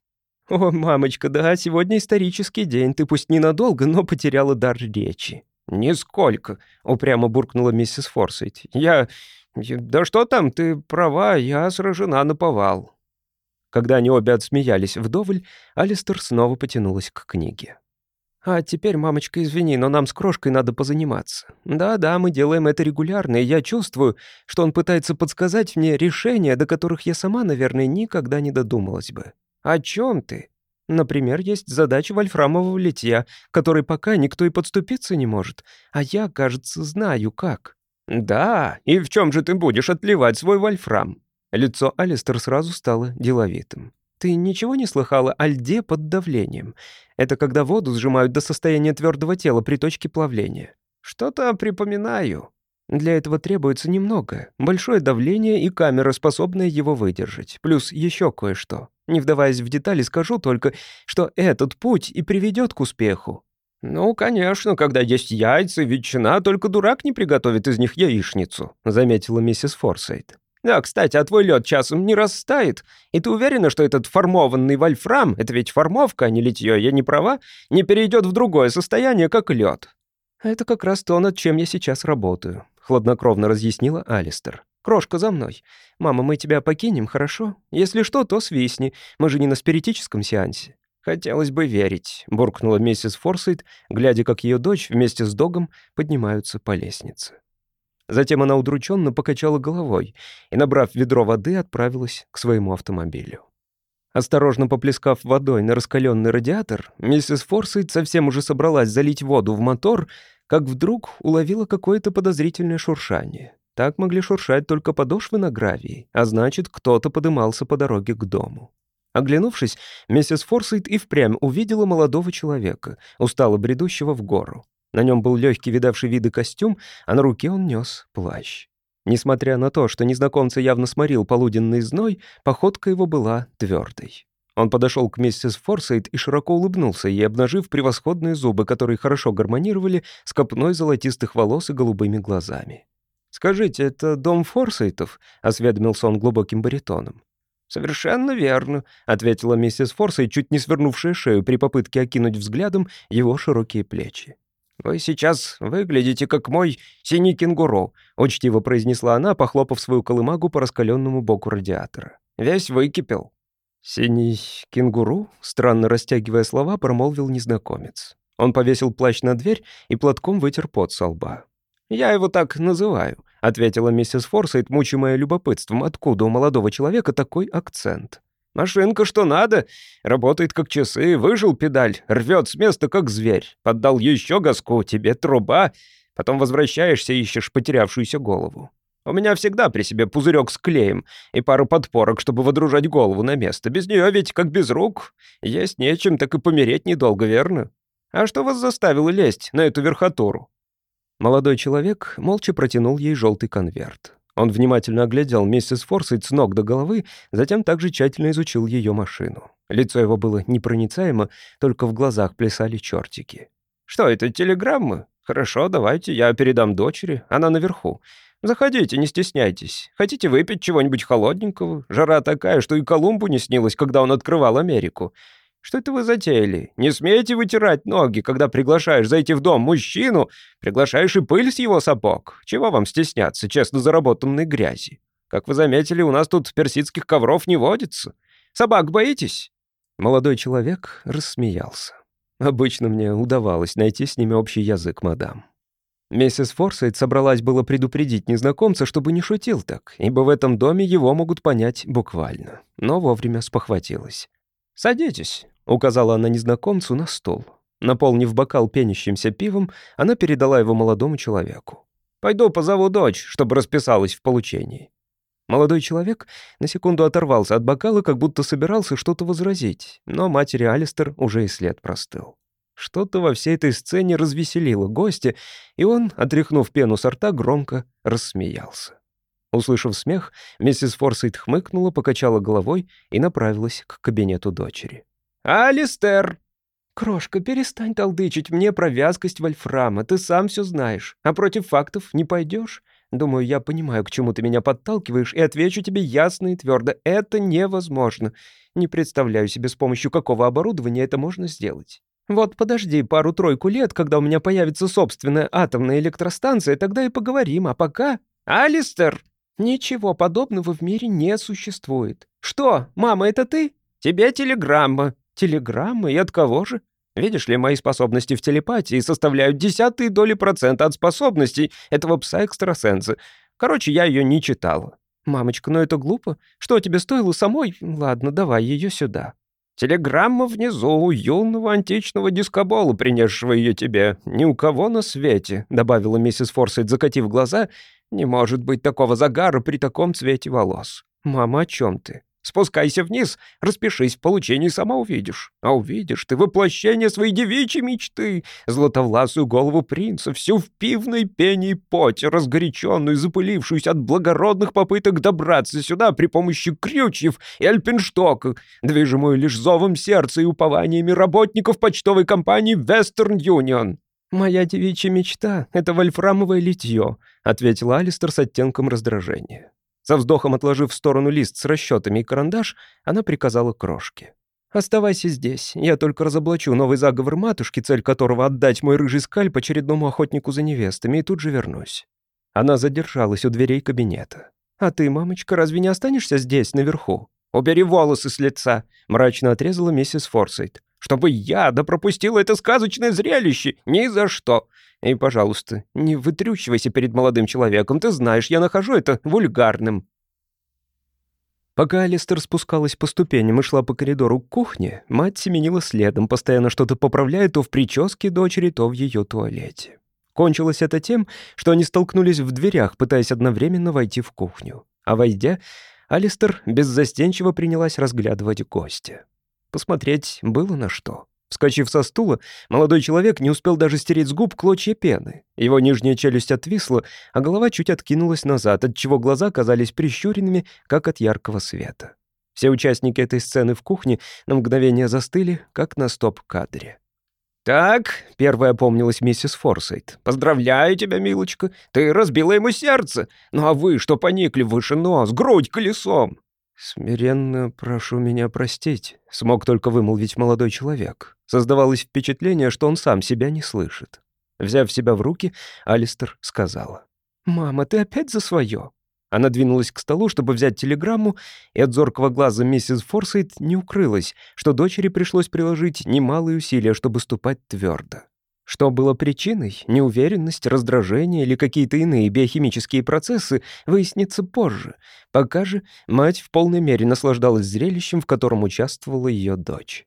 «О, мамочка, да, сегодня исторический день, ты пусть ненадолго, но потеряла дар речи». «Нисколько», — упрямо буркнула миссис Форсайт. «Я... Да что там, ты права, я сражена на повал». Когда они обе отсмеялись вдоволь, Алистер снова потянулась к книге. «А теперь, мамочка, извини, но нам с крошкой надо позаниматься. Да-да, мы делаем это регулярно, и я чувствую, что он пытается подсказать мне решения, до которых я сама, наверное, никогда не додумалась бы. О чем ты? Например, есть задача вольфрамового литья, которой пока никто и подступиться не может, а я, кажется, знаю как». «Да, и в чем же ты будешь отливать свой вольфрам?» Лицо Алистер сразу стало деловитым. Ты ничего не слыхала о льде под давлением? Это когда воду сжимают до состояния твердого тела при точке плавления. Что-то припоминаю. Для этого требуется немного. Большое давление и камера, способная его выдержать. Плюс еще кое-что. Не вдаваясь в детали, скажу только, что этот путь и приведет к успеху. «Ну, конечно, когда есть яйца, ветчина, только дурак не приготовит из них яичницу», заметила миссис Форсайт. Да, кстати, а твой лед часом не растает? И ты уверена, что этот формованный вольфрам, это ведь формовка, а не литье, я не права, не перейдет в другое состояние, как лед? Это как раз то, над чем я сейчас работаю, хладнокровно разъяснила Алистер. Крошка за мной. Мама, мы тебя покинем, хорошо? Если что, то свистни. Мы же не на спиритическом сеансе. «Хотелось бы верить», — буркнула миссис Форсайт, глядя, как ее дочь вместе с Догом поднимаются по лестнице. Затем она удрученно покачала головой и, набрав ведро воды, отправилась к своему автомобилю. Осторожно поплескав водой на раскаленный радиатор, миссис Форсайт совсем уже собралась залить воду в мотор, как вдруг уловила какое-то подозрительное шуршание. Так могли шуршать только подошвы на гравии, а значит, кто-то подымался по дороге к дому. Оглянувшись, миссис Форсайт и впрямь увидела молодого человека, устало бредущего в гору. На нем был легкий видавший виды костюм, а на руке он нес плащ. Несмотря на то, что незнакомца явно сморил полуденный зной, походка его была твердой. Он подошел к миссис Форсайт и широко улыбнулся, ей обнажив превосходные зубы, которые хорошо гармонировали с копной золотистых волос и голубыми глазами. «Скажите, это дом Форсайтов?» — осведомился он глубоким баритоном. «Совершенно верно», — ответила миссис Форсайт, чуть не свернувшая шею при попытке окинуть взглядом его широкие плечи. «Вы сейчас выглядите как мой синий кенгуру», — учтиво произнесла она, похлопав свою колымагу по раскаленному боку радиатора. «Весь выкипел». «Синий кенгуру?» — странно растягивая слова, промолвил незнакомец. Он повесил плащ на дверь и платком вытер пот со лба. «Я его так называю», — ответила миссис Форсайт, мучимая любопытством, откуда у молодого человека такой акцент. «Машинка что надо, работает как часы, выжил педаль, рвет с места как зверь, поддал еще газку, тебе труба, потом возвращаешься и ищешь потерявшуюся голову. У меня всегда при себе пузырек с клеем и пару подпорок, чтобы водружать голову на место. Без нее ведь как без рук. Есть нечем, так и помереть недолго, верно? А что вас заставило лезть на эту верхотуру?» Молодой человек молча протянул ей желтый конверт. Он внимательно оглядел миссис Форсайт с ног до головы, затем также тщательно изучил ее машину. Лицо его было непроницаемо, только в глазах плясали чертики. «Что это, телеграммы? Хорошо, давайте, я передам дочери, она наверху. Заходите, не стесняйтесь. Хотите выпить чего-нибудь холодненького? Жара такая, что и Колумбу не снилось, когда он открывал Америку. Что это вы затеяли? Не смейте вытирать ноги, когда приглашаешь зайти в дом мужчину, приглашаешь и пыль с его сапог. Чего вам стесняться честно заработанной грязи? Как вы заметили, у нас тут персидских ковров не водится. Собак боитесь?» Молодой человек рассмеялся. Обычно мне удавалось найти с ними общий язык, мадам. Миссис Форсайт собралась было предупредить незнакомца, чтобы не шутил так, ибо в этом доме его могут понять буквально, но вовремя спохватилась. «Садитесь», — указала она незнакомцу на стол. Наполнив бокал пенящимся пивом, она передала его молодому человеку. «Пойду позову дочь, чтобы расписалась в получении». Молодой человек на секунду оторвался от бокала, как будто собирался что-то возразить, но матери Алистер уже и след простыл. Что-то во всей этой сцене развеселило гостя, и он, отряхнув пену со рта, громко рассмеялся. Услышав смех, миссис Форсайт хмыкнула, покачала головой и направилась к кабинету дочери. «Алистер!» «Крошка, перестань толдычить мне про вязкость вольфрама, ты сам все знаешь, а против фактов не пойдешь. Думаю, я понимаю, к чему ты меня подталкиваешь, и отвечу тебе ясно и твердо. Это невозможно. Не представляю себе, с помощью какого оборудования это можно сделать. Вот подожди пару-тройку лет, когда у меня появится собственная атомная электростанция, тогда и поговорим, а пока... Алистер! Ничего подобного в мире не существует. Что, мама, это ты? Тебе телеграмма. Телеграмма? И от кого же? Видишь ли, мои способности в телепатии составляют десятые доли процента от способностей этого пса-экстрасенса. Короче, я ее не читала. Мамочка, ну это глупо. Что тебе стоило самой? Ладно, давай ее сюда. Телеграмма внизу у юного античного дискобола, принесшего ее тебе. Ни у кого на свете, добавила миссис Форсайт, закатив глаза. Не может быть такого загара при таком цвете волос. Мама, о чем ты? Спускайся вниз, распишись в получении, сама увидишь. А увидишь ты воплощение своей девичьей мечты, златовласую голову принца, всю в пивной пене и поте, разгоряченную, запылившуюся от благородных попыток добраться сюда при помощи крючьев и альпинштока, движимую лишь зовом сердца и упованиями работников почтовой компании Western Union. «Моя девичья мечта — это вольфрамовое литье», — ответил Алистер с оттенком раздражения. Со вздохом отложив в сторону лист с расчетами и карандаш, она приказала крошке. «Оставайся здесь. Я только разоблачу новый заговор матушки, цель которого — отдать мой рыжий скальп очередному охотнику за невестами, и тут же вернусь». Она задержалась у дверей кабинета. «А ты, мамочка, разве не останешься здесь, наверху?» «Убери волосы с лица», — мрачно отрезала миссис Форсайт. «Чтобы я да пропустила это сказочное зрелище! Ни за что! И, пожалуйста, не вытрющивайся перед молодым человеком. Ты знаешь, я нахожу это вульгарным». Пока Алистер спускалась по ступеням и шла по коридору к кухне, мать семенила следом, постоянно что-то поправляя то в прическе дочери, то в ее туалете. Кончилось это тем, что они столкнулись в дверях, пытаясь одновременно войти в кухню. А войдя, Алистер беззастенчиво принялась разглядывать гостя. Посмотреть было на что. Вскочив со стула, молодой человек не успел даже стереть с губ клочья пены. Его нижняя челюсть отвисла, а голова чуть откинулась назад, отчего глаза казались прищуренными, как от яркого света. Все участники этой сцены в кухне на мгновение застыли, как на стоп-кадре. «Так», — первая помнилась миссис Форсайт, — «поздравляю тебя, милочка, ты разбила ему сердце. Ну а вы что поникли выше нос, грудь колесом?» «Смиренно прошу меня простить», — смог только вымолвить молодой человек. Создавалось впечатление, что он сам себя не слышит. Взяв себя в руки, Алистер сказала. «Мама, ты опять за свое?» Она двинулась к столу, чтобы взять телеграмму, и от зоркого глаза миссис Форсайт не укрылась, что дочери пришлось приложить немалые усилия, чтобы ступать твердо. Что было причиной, неуверенность, раздражение или какие-то иные биохимические процессы, выяснится позже. Пока же мать в полной мере наслаждалась зрелищем, в котором участвовала ее дочь.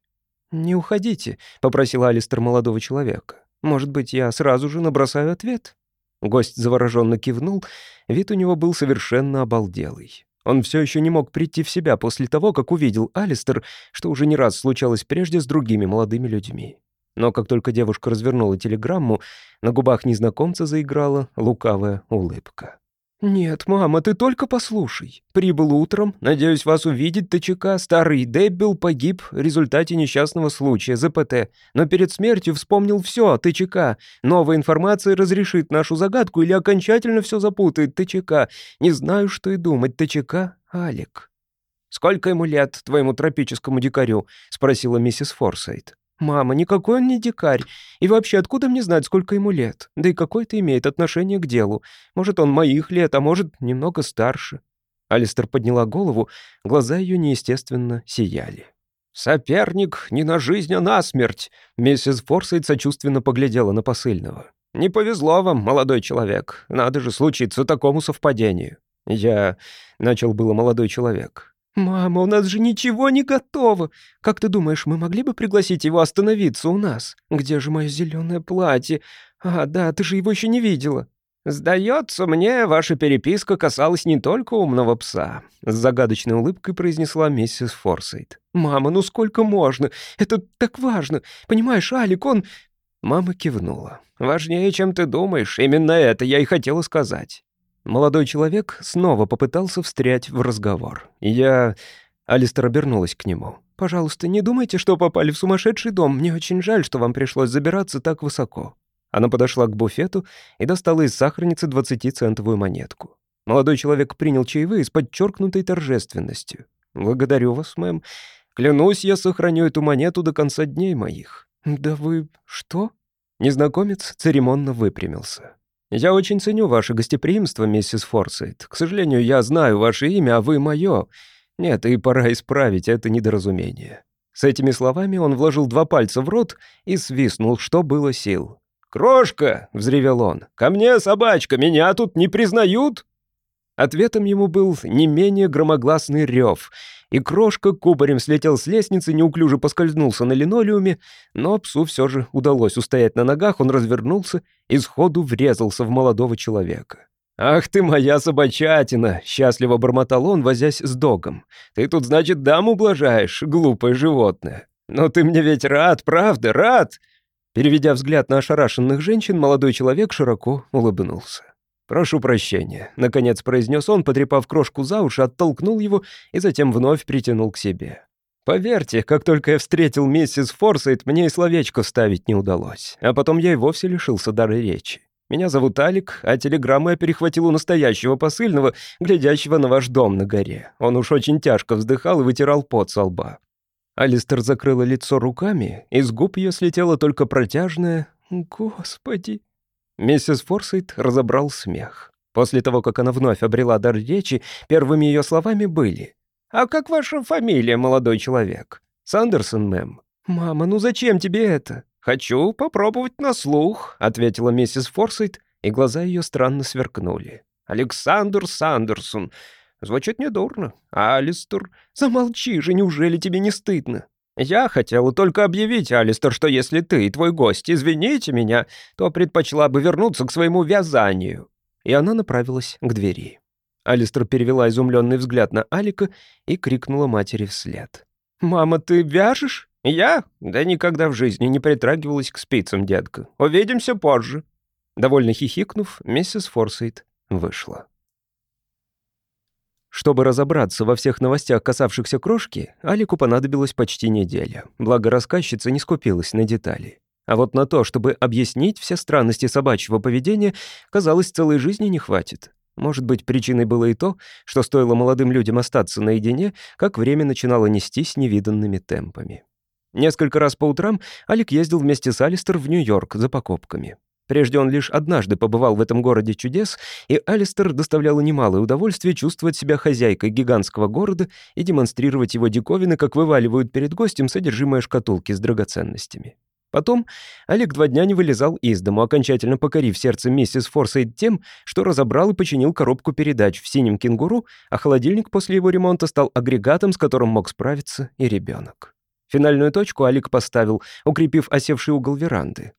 «Не уходите», — попросил Алистер молодого человека. «Может быть, я сразу же набросаю ответ?» Гость завороженно кивнул, вид у него был совершенно обалделый. Он все еще не мог прийти в себя после того, как увидел Алистер, что уже не раз случалось прежде с другими молодыми людьми. Но как только девушка развернула телеграмму, на губах незнакомца заиграла лукавая улыбка. «Нет, мама, ты только послушай. Прибыл утром, надеюсь вас увидеть, ТЧК. Старый Деббил погиб в результате несчастного случая, ЗПТ. Но перед смертью вспомнил все, ТЧК. Новая информация разрешит нашу загадку или окончательно все запутает, ТЧК. Не знаю, что и думать, ТЧК, Алик». «Сколько ему лет, твоему тропическому дикарю?» — спросила миссис Форсайт. «Мама, никакой он не дикарь. И вообще, откуда мне знать, сколько ему лет? Да и какое это имеет отношение к делу? Может, он моих лет, а может, немного старше». Алистер подняла голову, глаза ее неестественно сияли. «Соперник не на жизнь, а на смерть!» Миссис Форсайт сочувственно поглядела на посыльного. «Не повезло вам, молодой человек. Надо же случиться такому совпадению». «Я...» — начал было молодой человек. «Мама, у нас же ничего не готово. Как ты думаешь, мы могли бы пригласить его остановиться у нас? Где же мое зеленое платье? А, да, ты же его еще не видела». «Сдается мне, ваша переписка касалась не только умного пса», — с загадочной улыбкой произнесла миссис Форсайт. «Мама, ну сколько можно? Это так важно. Понимаешь, Алик, он...» Мама кивнула. «Важнее, чем ты думаешь. Именно это я и хотела сказать. Молодой человек снова попытался встрять в разговор. Я... Алистер обернулась к нему. «Пожалуйста, не думайте, что попали в сумасшедший дом. Мне очень жаль, что вам пришлось забираться так высоко». Она подошла к буфету и достала из сахарницы 20-центовую монетку. Молодой человек принял чаевые с подчеркнутой торжественностью. «Благодарю вас, мэм. Клянусь, я сохраню эту монету до конца дней моих». «Да вы... что?» Незнакомец церемонно выпрямился. «Я очень ценю ваше гостеприимство, миссис Форсайт. К сожалению, я знаю ваше имя, а вы мое. Нет, и пора исправить это недоразумение». С этими словами он вложил два пальца в рот и свистнул, что было сил. «Крошка!» — взревел он. «Ко мне, собачка! Меня тут не признают?» Ответом ему был не менее громогласный рев, и крошка кубарем слетел с лестницы, неуклюже поскользнулся на линолеуме, но псу все же удалось устоять на ногах, он развернулся и сходу врезался в молодого человека. «Ах ты моя собачатина!» — счастливо бормотал он, возясь с догом. «Ты тут, значит, дам ублажаешь, глупое животное. Но ты мне ведь рад, правда, рад!» Переведя взгляд на ошарашенных женщин, молодой человек широко улыбнулся. «Прошу прощения», — наконец произнес он, потрепав крошку за уши, оттолкнул его и затем вновь притянул к себе. «Поверьте, как только я встретил миссис Форсайт, мне и словечко вставить не удалось, а потом я и вовсе лишился дара речи. Меня зовут Алик, а телеграмму я перехватил у настоящего посыльного, глядящего на ваш дом на горе. Он уж очень тяжко вздыхал и вытирал пот со лба». Алистер закрыла лицо руками, и с губ ее слетело только протяжное «Господи». Миссис Форсайт разобрал смех. После того, как она вновь обрела дар речи, первыми ее словами были «А как ваша фамилия, молодой человек?» «Сандерсон, мэм». «Мама, ну зачем тебе это?» «Хочу попробовать на слух», — ответила миссис Форсайт, и глаза ее странно сверкнули. «Александр Сандерсон. Звучит недурно. Алистер, замолчи же, неужели тебе не стыдно?» «Я хотела только объявить, Алистер, что если ты и твой гость извините меня, то предпочла бы вернуться к своему вязанию». И она направилась к двери. Алистер перевела изумленный взгляд на Алика и крикнула матери вслед. «Мама, ты вяжешь?» «Я? Да никогда в жизни не притрагивалась к спицам, детка. Увидимся позже». Довольно хихикнув, миссис Форсейт вышла. Чтобы разобраться во всех новостях, касавшихся крошки, Алику понадобилась почти неделя. Благо рассказчица не скупилась на детали. А вот на то, чтобы объяснить все странности собачьего поведения, казалось, целой жизни не хватит. Может быть, причиной было и то, что стоило молодым людям остаться наедине, как время начинало нестись невиданными темпами. Несколько раз по утрам Алик ездил вместе с Алистер в Нью-Йорк за покупками. Прежде он лишь однажды побывал в этом городе чудес, и Алистер доставляло немалое удовольствие чувствовать себя хозяйкой гигантского города и демонстрировать его диковины, как вываливают перед гостем содержимое шкатулки с драгоценностями. Потом Алик два дня не вылезал из дому, окончательно покорив сердце миссис Форсейд тем, что разобрал и починил коробку передач в синем кенгуру, а холодильник после его ремонта стал агрегатом, с которым мог справиться и ребенок. Финальную точку Алик поставил, укрепив осевший угол веранды.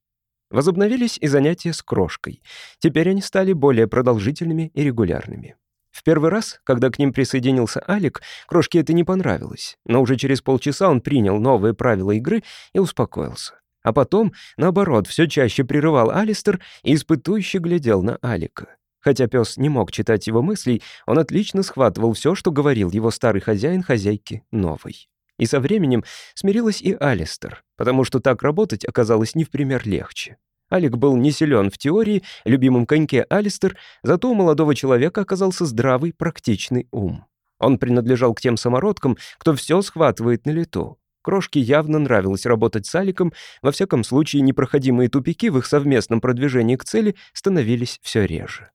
Возобновились и занятия с крошкой. Теперь они стали более продолжительными и регулярными. В первый раз, когда к ним присоединился Алик, крошке это не понравилось, но уже через полчаса он принял новые правила игры и успокоился. А потом, наоборот, все чаще прерывал Алистер и испытующе глядел на Алика. Хотя пес не мог читать его мыслей, он отлично схватывал все, что говорил его старый хозяин хозяйки новой. И со временем смирилась и Алистер, потому что так работать оказалось не в пример легче. Алик был не силен в теории, любимом коньке Алистер, зато у молодого человека оказался здравый, практичный ум. Он принадлежал к тем самородкам, кто все схватывает на лету. Крошке явно нравилось работать с Аликом, во всяком случае непроходимые тупики в их совместном продвижении к цели становились все реже.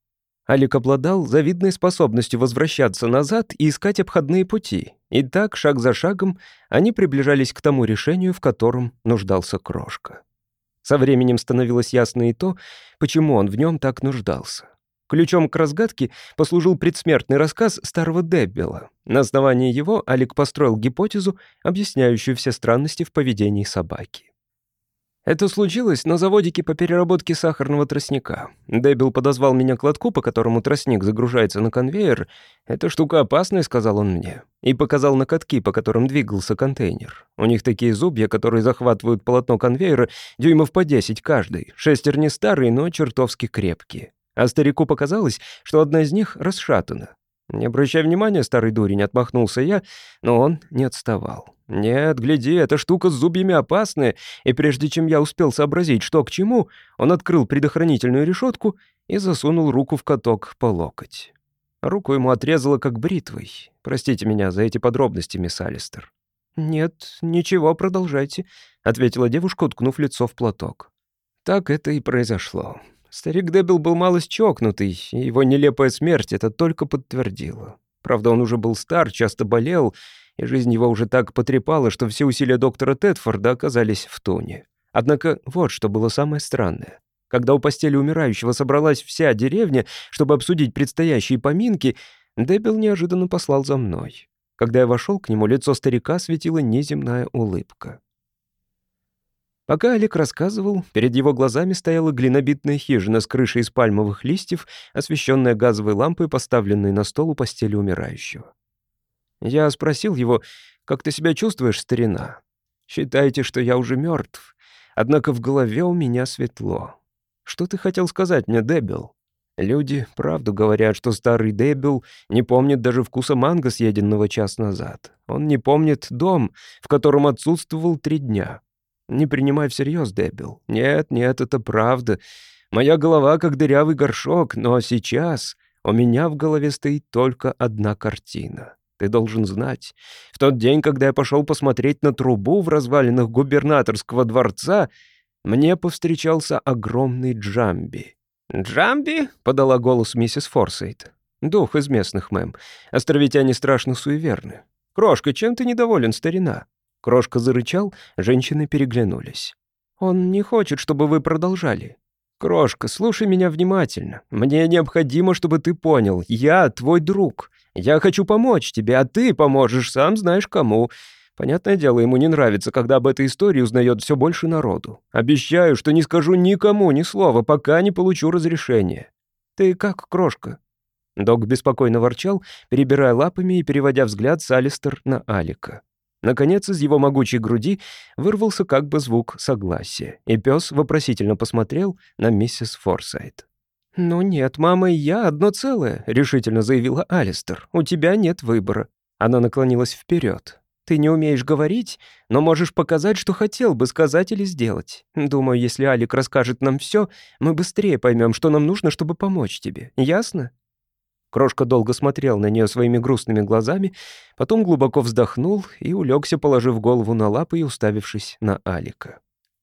Алик обладал завидной способностью возвращаться назад и искать обходные пути. И так, шаг за шагом, они приближались к тому решению, в котором нуждался Крошка. Со временем становилось ясно и то, почему он в нем так нуждался. Ключом к разгадке послужил предсмертный рассказ старого Деббела. На основании его Алик построил гипотезу, объясняющую все странности в поведении собаки. Это случилось на заводике по переработке сахарного тростника. Дебил подозвал меня к лотку, по которому тростник загружается на конвейер. «Эта штука опасная», — сказал он мне. И показал на катки, по которым двигался контейнер. У них такие зубья, которые захватывают полотно конвейера дюймов по 10 каждый. Шестерни старые, но чертовски крепкие. А старику показалось, что одна из них расшатана. «Не обращай внимания, старый дурень», — отмахнулся я, но он не отставал. «Нет, гляди, эта штука с зубьями опасная», и прежде чем я успел сообразить, что к чему, он открыл предохранительную решетку и засунул руку в каток по локоть. Руку ему отрезало как бритвой. Простите меня за эти подробности, мисс Алистер. «Нет, ничего, продолжайте», — ответила девушка, уткнув лицо в платок. Так это и произошло. Старик Дебил был малость чокнутый, и его нелепая смерть это только подтвердила. Правда, он уже был стар, часто болел, и жизнь его уже так потрепала, что все усилия доктора Тедфорда оказались в тоне. Однако вот что было самое странное. Когда у постели умирающего собралась вся деревня, чтобы обсудить предстоящие поминки, Дебил неожиданно послал за мной. Когда я вошел к нему, лицо старика светила неземная улыбка. Пока Олег рассказывал, перед его глазами стояла глинобитная хижина с крышей из пальмовых листьев, освещенная газовой лампой, поставленной на стол у постели умирающего. Я спросил его, «Как ты себя чувствуешь, старина?» «Считайте, что я уже мертв. Однако в голове у меня светло. Что ты хотел сказать мне, Дебил?» Люди правду говорят, что старый Дебил не помнит даже вкуса манго, съеденного час назад. Он не помнит дом, в котором отсутствовал три дня. Не принимай всерьез, Дебил. Нет, нет, это правда. Моя голова как дырявый горшок, но сейчас у меня в голове стоит только одна картина. Ты должен знать, в тот день, когда я пошел посмотреть на трубу в развалинах губернаторского дворца, мне повстречался огромный Джамби. «Джамби?» — подала голос миссис Форсейт. «Дух из местных, мэм. Островитяне страшно суеверны. Крошка, чем ты недоволен, старина?» Крошка зарычал, женщины переглянулись. «Он не хочет, чтобы вы продолжали». «Крошка, слушай меня внимательно. Мне необходимо, чтобы ты понял. Я твой друг. Я хочу помочь тебе, а ты поможешь, сам знаешь кому. Понятное дело, ему не нравится, когда об этой истории узнает все больше народу. Обещаю, что не скажу никому ни слова, пока не получу разрешения. Ты как, крошка?» Дог беспокойно ворчал, перебирая лапами и переводя взгляд с Алистер на Алика. Наконец, из его могучей груди вырвался как бы звук согласия, и пес вопросительно посмотрел на миссис Форсайт. «Ну нет, мама и я одно целое», — решительно заявила Алистер. «У тебя нет выбора». Она наклонилась вперед. «Ты не умеешь говорить, но можешь показать, что хотел бы сказать или сделать. Думаю, если Алик расскажет нам все, мы быстрее поймем, что нам нужно, чтобы помочь тебе. Ясно?» Крошка долго смотрел на нее своими грустными глазами, потом глубоко вздохнул и улегся, положив голову на лапы и уставившись на Алика.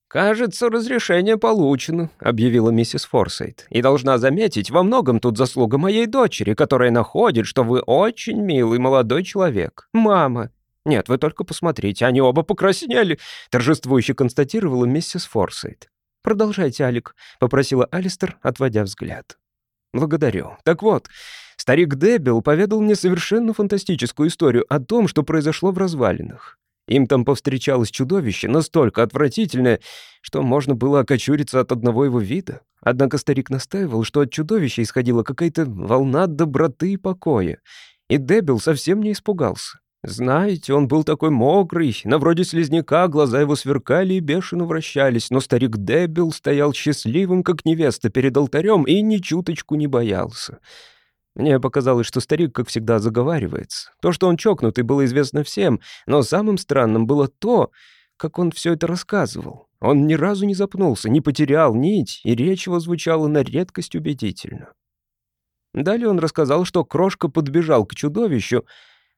«Кажется, разрешение получено», — объявила миссис Форсайт. «И должна заметить, во многом тут заслуга моей дочери, которая находит, что вы очень милый молодой человек. Мама!» «Нет, вы только посмотрите, они оба покраснели», — торжествующе констатировала миссис Форсайт. «Продолжайте, Алик», — попросила Алистер, отводя взгляд. «Благодарю. Так вот, старик Дебил поведал мне совершенно фантастическую историю о том, что произошло в развалинах. Им там повстречалось чудовище, настолько отвратительное, что можно было окочуриться от одного его вида. Однако старик настаивал, что от чудовища исходила какая-то волна доброты и покоя, и Дебил совсем не испугался. Знаете, он был такой мокрый, на вроде слизняка, глаза его сверкали и бешено вращались, но старик Дебил стоял счастливым, как невеста, перед алтарем и ни чуточку не боялся. Мне показалось, что старик, как всегда, заговаривается. То, что он чокнутый, было известно всем, но самым странным было то, как он все это рассказывал. Он ни разу не запнулся, не потерял нить, и речь его звучала на редкость убедительно. Далее он рассказал, что крошка подбежал к чудовищу,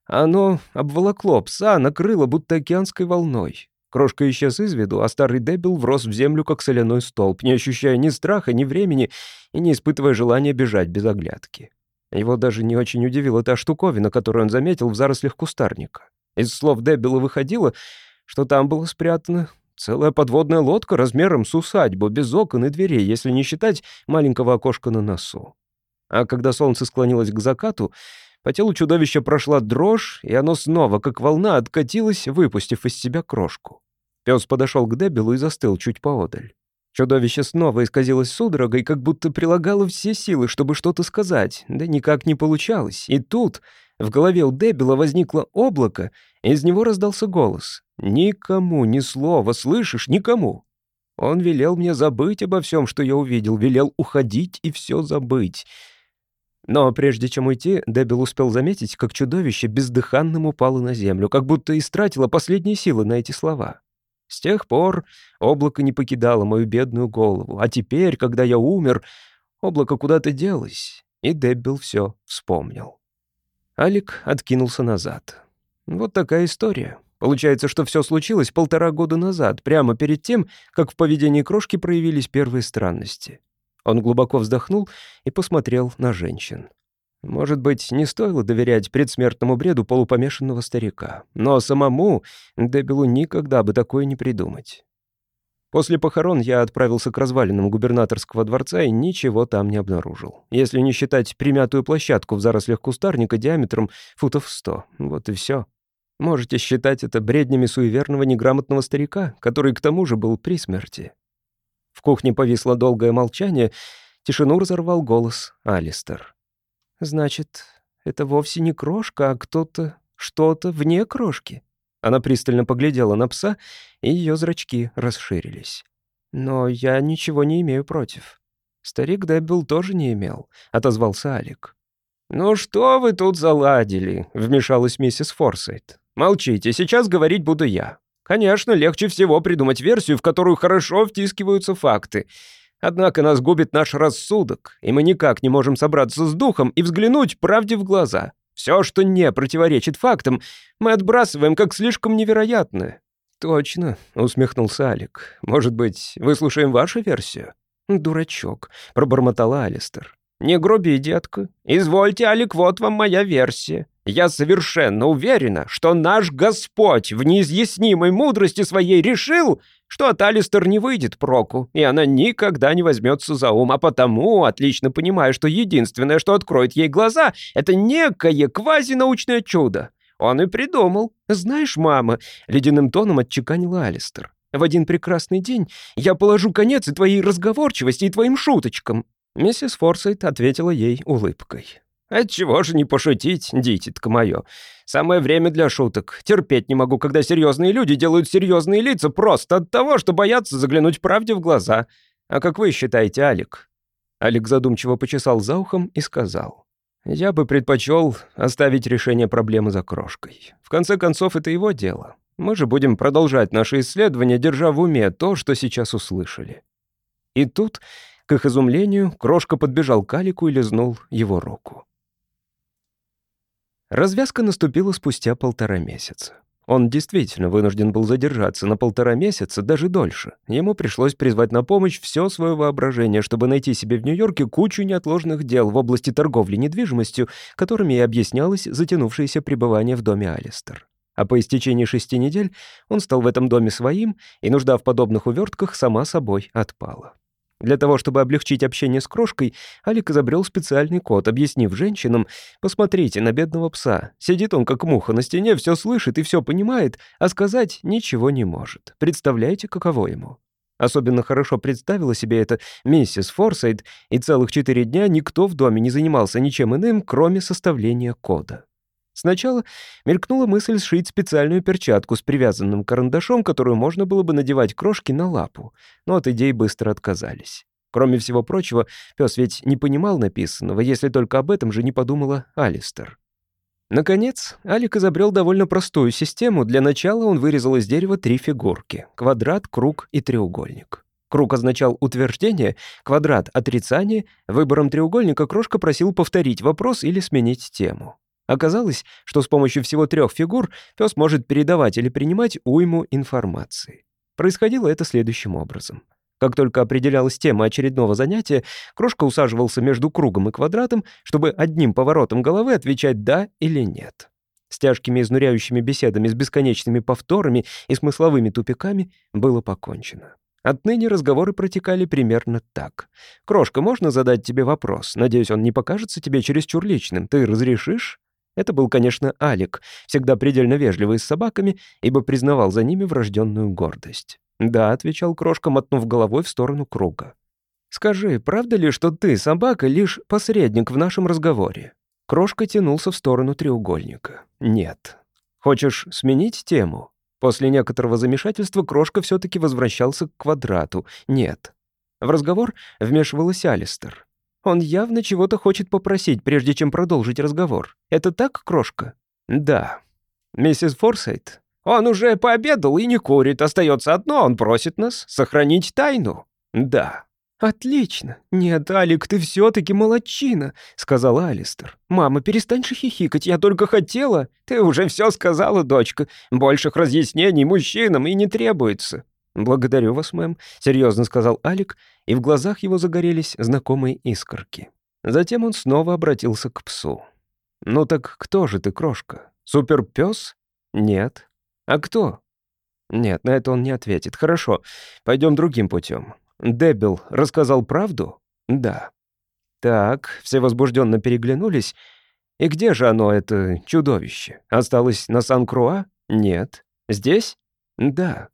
оно обволокло пса, накрыло будто океанской волной. Крошка исчез из виду, а старый дебил врос в землю, как соляной столб, не ощущая ни страха, ни времени и не испытывая желания бежать без оглядки. Его даже не очень удивила та штуковина, которую он заметил в зарослях кустарника. Из слов Дебила выходило, что там была спрятана целая подводная лодка размером с усадьбу, без окон и дверей, если не считать маленького окошка на носу. А когда солнце склонилось к закату, по телу чудовища прошла дрожь, и оно снова, как волна, откатилось, выпустив из себя крошку. Пес подошел к Дебилу и застыл чуть поодаль. Чудовище снова исказилось судорогой, как будто прилагало все силы, чтобы что-то сказать, да никак не получалось. И тут в голове у Дебила возникло облако, и из него раздался голос. «Никому ни слова, слышишь, никому!» Он велел мне забыть обо всем, что я увидел, велел уходить и все забыть. Но прежде чем уйти, Дебил успел заметить, как чудовище бездыханным упало на землю, как будто истратило последние силы на эти слова. С тех пор облако не покидало мою бедную голову, а теперь, когда я умер, облако куда-то делось, и Деббил все вспомнил. Алик откинулся назад. Вот такая история. Получается, что все случилось полтора года назад, прямо перед тем, как в поведении крошки проявились первые странности. Он глубоко вздохнул и посмотрел на женщин. Может быть, не стоило доверять предсмертному бреду полупомешанного старика, но самому Дебилу никогда бы такое не придумать. После похорон я отправился к развалинам губернаторского дворца и ничего там не обнаружил. Если не считать примятую площадку в зарослях кустарника диаметром футов сто. Вот и все. Можете считать это бреднями суеверного неграмотного старика, который к тому же был при смерти. В кухне повисло долгое молчание, тишину разорвал голос Алистер. Значит, это вовсе не крошка, а кто-то, что-то вне крошки. Она пристально поглядела на пса, и ее зрачки расширились. Но я ничего не имею против. Старик Деббил тоже не имел, отозвался Алик. «Ну что вы тут заладили?» — вмешалась миссис Форсайт. «Молчите, сейчас говорить буду я. Конечно, легче всего придумать версию, в которую хорошо втискиваются факты. Однако нас губит наш рассудок, и мы никак не можем собраться с духом и взглянуть правде в глаза. Все, что не противоречит фактам, мы отбрасываем как слишком невероятное». «Точно», — усмехнулся Алик. «Может быть, выслушаем вашу версию?» «Дурачок», — пробормотала Алистер. «Не груби, детка. Извольте, Алик, вот вам моя версия. Я совершенно уверена, что наш Господь в неизъяснимой мудрости своей решил, что от Алистер не выйдет проку, и она никогда не возьмется за ум, а потому отлично понимаю, что единственное, что откроет ей глаза, это некое квазинаучное чудо. Он и придумал. Знаешь, мама, ледяным тоном отчеканила Алистер. В один прекрасный день я положу конец и твоей разговорчивости, и твоим шуточкам. Миссис Форсайт ответила ей улыбкой. «Отчего же не пошутить, дитятка мое? Самое время для шуток. Терпеть не могу, когда серьезные люди делают серьезные лица просто от того, что боятся заглянуть правде в глаза. А как вы считаете, Алик?» Алик задумчиво почесал за ухом и сказал. «Я бы предпочел оставить решение проблемы за крошкой. В конце концов, это его дело. Мы же будем продолжать наши исследования, держа в уме то, что сейчас услышали». И тут, к их изумлению, крошка подбежал к Алику и лизнул его руку. Развязка наступила спустя полтора месяца. Он действительно вынужден был задержаться на полтора месяца, даже дольше. Ему пришлось призвать на помощь все свое воображение, чтобы найти себе в Нью-Йорке кучу неотложных дел в области торговли недвижимостью, которыми и объяснялось затянувшееся пребывание в доме Алистер. А по истечении шести недель он стал в этом доме своим, и нужда в подобных увертках сама собой отпала. Для того, чтобы облегчить общение с крошкой, Алик изобрел специальный код, объяснив женщинам, «Посмотрите на бедного пса. Сидит он как муха на стене, все слышит и все понимает, а сказать ничего не может. Представляете, каково ему?» Особенно хорошо представила себе это миссис Форсайт, и целых четыре дня никто в доме не занимался ничем иным, кроме составления кода. Сначала мелькнула мысль сшить специальную перчатку с привязанным карандашом, которую можно было бы надевать крошки на лапу, но от идей быстро отказались. Кроме всего прочего, пес ведь не понимал написанного, если только об этом же не подумала Алистер. Наконец, Алик изобрел довольно простую систему. Для начала он вырезал из дерева три фигурки — квадрат, круг и треугольник. Круг означал утверждение, квадрат — отрицание, выбором треугольника Крошка просил повторить вопрос или сменить тему. Оказалось, что с помощью всего трех фигур пес может передавать или принимать уйму информации. Происходило это следующим образом — как только определялась тема очередного занятия, Крошка усаживался между кругом и квадратом, чтобы одним поворотом головы отвечать «да» или «нет». С тяжкими изнуряющими беседами, с бесконечными повторами и смысловыми тупиками было покончено. Отныне разговоры протекали примерно так. «Крошка, можно задать тебе вопрос? Надеюсь, он не покажется тебе чересчур личным. Ты разрешишь?» Это был, конечно, Алик, всегда предельно вежливый с собаками, ибо признавал за ними врожденную гордость. «Да», — отвечал Крошка, мотнув головой в сторону круга. «Скажи, правда ли, что ты, собака, лишь посредник в нашем разговоре?» Крошка тянулся в сторону треугольника. «Нет». «Хочешь сменить тему?» После некоторого замешательства Крошка все таки возвращался к квадрату. «Нет». В разговор вмешивалась Алистер. «Он явно чего-то хочет попросить, прежде чем продолжить разговор. Это так, Крошка?» «Да». «Миссис Форсайт, он уже пообедал и не курит. Остается одно, он просит нас сохранить тайну. Да. «Отлично! Нет, Алик, ты все-таки молодчина», — сказала Алистер. «Мама, перестань же хихикать, я только хотела». «Ты уже все сказала, дочка. Больших разъяснений мужчинам и не требуется». «Благодарю вас, мэм», — серьезно сказал Алик, и в глазах его загорелись знакомые искорки. Затем он снова обратился к псу. «Ну так кто же ты, крошка? Суперпёс? Нет. «А кто?» Нет, на это он не ответит. Хорошо, пойдем другим путем. Дебил рассказал правду? Да. Так, все возбужденно переглянулись. И где же оно, это чудовище? Осталось на Сан-Круа? Нет. Здесь? Да.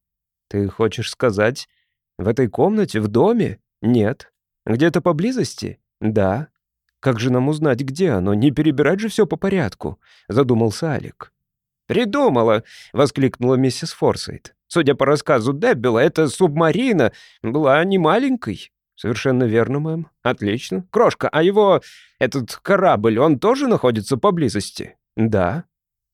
Ты хочешь сказать, в этой комнате, в доме? Нет. Где-то поблизости? Да. Как же нам узнать, где оно? Не перебирать же все по порядку, задумался Алик. «Придумала!» — воскликнула миссис Форсайт. «Судя по рассказу Деббела, эта субмарина была не маленькой». «Совершенно верно, мэм. Отлично. Крошка, а его... этот корабль, он тоже находится поблизости?» «Да».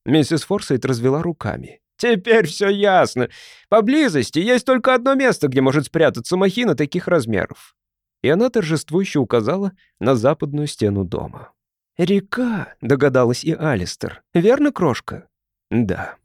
Миссис Форсайт развела руками. «Теперь все ясно. Поблизости есть только одно место, где может спрятаться махина таких размеров». И она торжествующе указала на западную стену дома. «Река», — догадалась и Алистер. «Верно, крошка?» Да.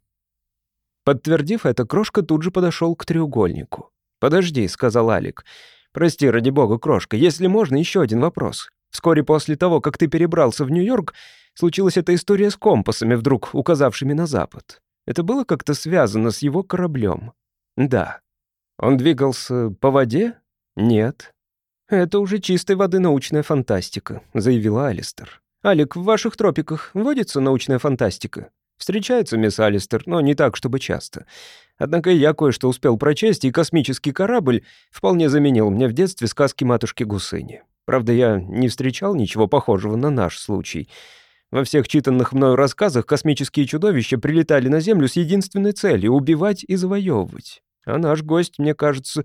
Подтвердив это, Крошка тут же подошел к треугольнику. «Подожди», — сказал Алик. «Прости, ради бога, Крошка, если можно, еще один вопрос. Вскоре после того, как ты перебрался в Нью-Йорк, случилась эта история с компасами, вдруг указавшими на запад. Это было как-то связано с его кораблем?» «Да». «Он двигался по воде?» «Нет». «Это уже чистой воды научная фантастика», — заявила Алистер. «Алик, в ваших тропиках водится научная фантастика?» Встречается мисс Алистер, но не так, чтобы часто. Однако я кое-что успел прочесть, и космический корабль вполне заменил мне в детстве сказки матушки Гусыни. Правда, я не встречал ничего похожего на наш случай. Во всех читанных мною рассказах космические чудовища прилетали на Землю с единственной целью — убивать и завоевывать. А наш гость, мне кажется,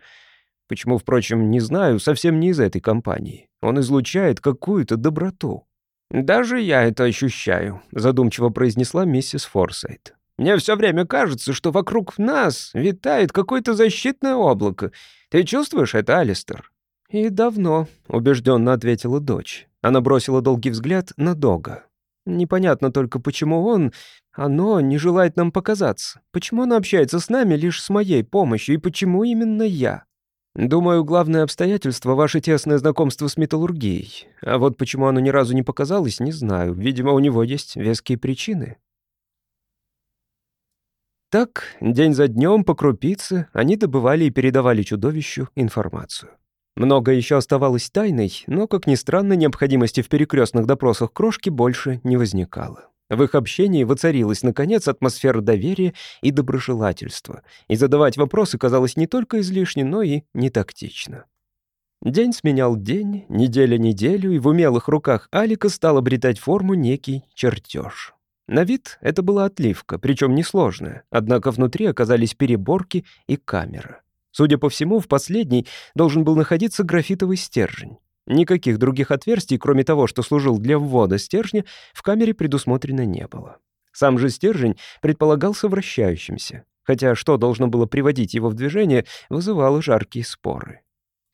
почему, впрочем, не знаю, совсем не из этой компании. Он излучает какую-то доброту. «Даже я это ощущаю», — задумчиво произнесла миссис Форсайт. «Мне все время кажется, что вокруг нас витает какое-то защитное облако. Ты чувствуешь это, Алистер?» «И давно», — убежденно ответила дочь. Она бросила долгий взгляд на Дога. «Непонятно только, почему он, оно, не желает нам показаться. Почему оно общается с нами лишь с моей помощью, и почему именно я?» Думаю, главное обстоятельство — ваше тесное знакомство с металлургией. А вот почему оно ни разу не показалось, не знаю. Видимо, у него есть веские причины. Так, день за днем, по крупице, они добывали и передавали чудовищу информацию. Много еще оставалось тайной, но, как ни странно, необходимости в перекрестных допросах крошки больше не возникало. В их общении воцарилась, наконец, атмосфера доверия и доброжелательства, и задавать вопросы казалось не только излишне, но и нетактично. День сменял день, неделя неделю, и в умелых руках Алика стал обретать форму некий чертеж. На вид это была отливка, причем несложная, однако внутри оказались переборки и камера. Судя по всему, в последней должен был находиться графитовый стержень. Никаких других отверстий, кроме того, что служил для ввода стержня, в камере предусмотрено не было. Сам же стержень предполагался вращающимся, хотя что должно было приводить его в движение, вызывало жаркие споры.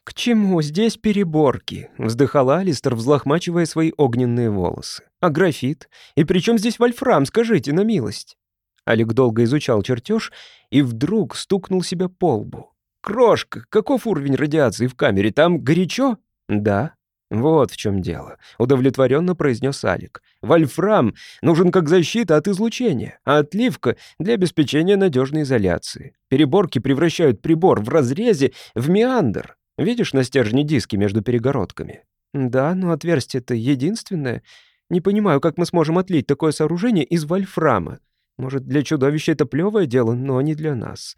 «К чему здесь переборки?» — вздыхал Алистер, взлохмачивая свои огненные волосы. «А графит? И при чем здесь вольфрам, скажите на милость?» Алик долго изучал чертеж и вдруг стукнул себя по лбу. «Крошка, каков уровень радиации в камере? Там горячо?» «Да». «Вот в чем дело», — удовлетворенно произнес Алик. «Вольфрам нужен как защита от излучения, а отливка — для обеспечения надежной изоляции. Переборки превращают прибор в разрезе в меандр. Видишь на стержне диски между перегородками? Да, но отверстие-то единственное. Не понимаю, как мы сможем отлить такое сооружение из вольфрама. Может, для чудовища это плевое дело, но не для нас.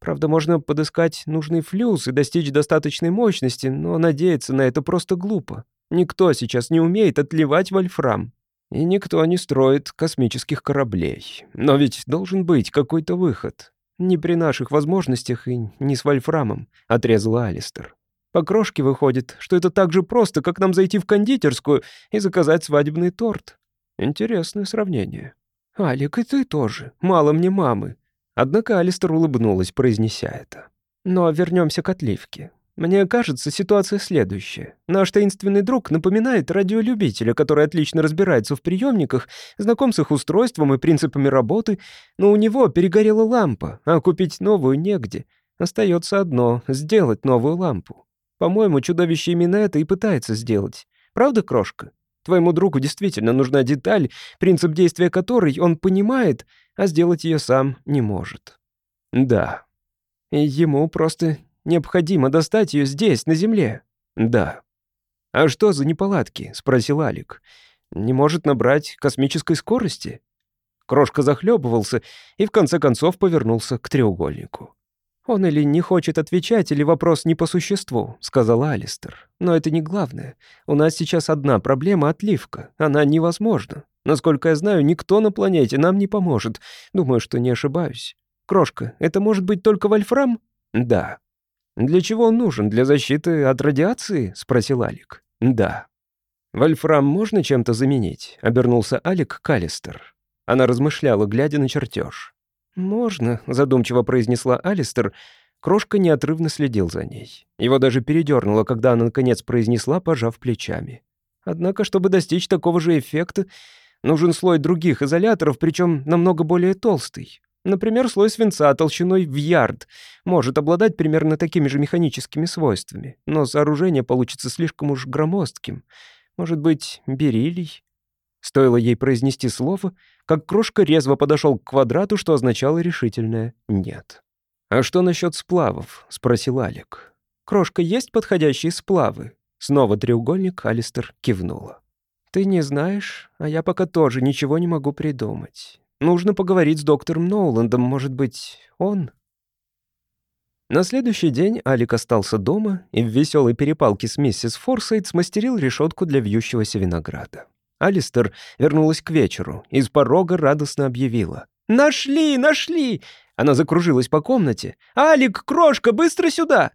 Правда, можно подыскать нужный флюс и достичь достаточной мощности, но надеяться на это просто глупо. Никто сейчас не умеет отливать вольфрам. И никто не строит космических кораблей. Но ведь должен быть какой-то выход. «Не при наших возможностях и не с Вольфрамом», — отрезала Алистер. «По крошке выходит, что это так же просто, как нам зайти в кондитерскую и заказать свадебный торт. Интересное сравнение». «Алик, и ты тоже. Мало мне мамы». Однако Алистер улыбнулась, произнеся это. «Но вернемся к отливке. Мне кажется, ситуация следующая. Наш таинственный друг напоминает радиолюбителя, который отлично разбирается в приемниках, знаком с их устройством и принципами работы, но у него перегорела лампа, а купить новую негде. Остается одно — сделать новую лампу. По-моему, чудовище именно это и пытается сделать. Правда, крошка? Твоему другу действительно нужна деталь, принцип действия которой он понимает, а сделать ее сам не может. Да. И ему просто Необходимо достать ее здесь, на земле». «Да». «А что за неполадки?» — спросил Алик. «Не может набрать космической скорости?» Крошка захлебывался и в конце концов повернулся к треугольнику. «Он или не хочет отвечать, или вопрос не по существу», — сказал Алистер. «Но это не главное. У нас сейчас одна проблема — отливка. Она невозможна. Насколько я знаю, никто на планете нам не поможет. Думаю, что не ошибаюсь. Крошка, это может быть только вольфрам?» «Да». «Для чего он нужен? Для защиты от радиации?» — спросил Алик. «Да». «Вольфрам можно чем-то заменить?» — обернулся Алик Калистер. Она размышляла, глядя на чертеж. «Можно», — задумчиво произнесла Алистер. Крошка неотрывно следил за ней. Его даже передернуло, когда она, наконец, произнесла, пожав плечами. «Однако, чтобы достичь такого же эффекта, нужен слой других изоляторов, причем намного более толстый. Например, слой свинца толщиной в ярд может обладать примерно такими же механическими свойствами, но сооружение получится слишком уж громоздким. Может быть, бериллий? Стоило ей произнести слово, как крошка резво подошел к квадрату, что означало решительное «нет». «А что насчет сплавов?» — спросил Алик. «Крошка, есть подходящие сплавы?» Снова треугольник Алистер кивнула. «Ты не знаешь, а я пока тоже ничего не могу придумать. Нужно поговорить с доктором Ноуландом, может быть, он...» На следующий день Алик остался дома и в веселой перепалке с миссис Форсайт смастерил решетку для вьющегося винограда. Алистер вернулась к вечеру и с порога радостно объявила. «Нашли, нашли!» Она закружилась по комнате. «Алик, крошка, быстро сюда!»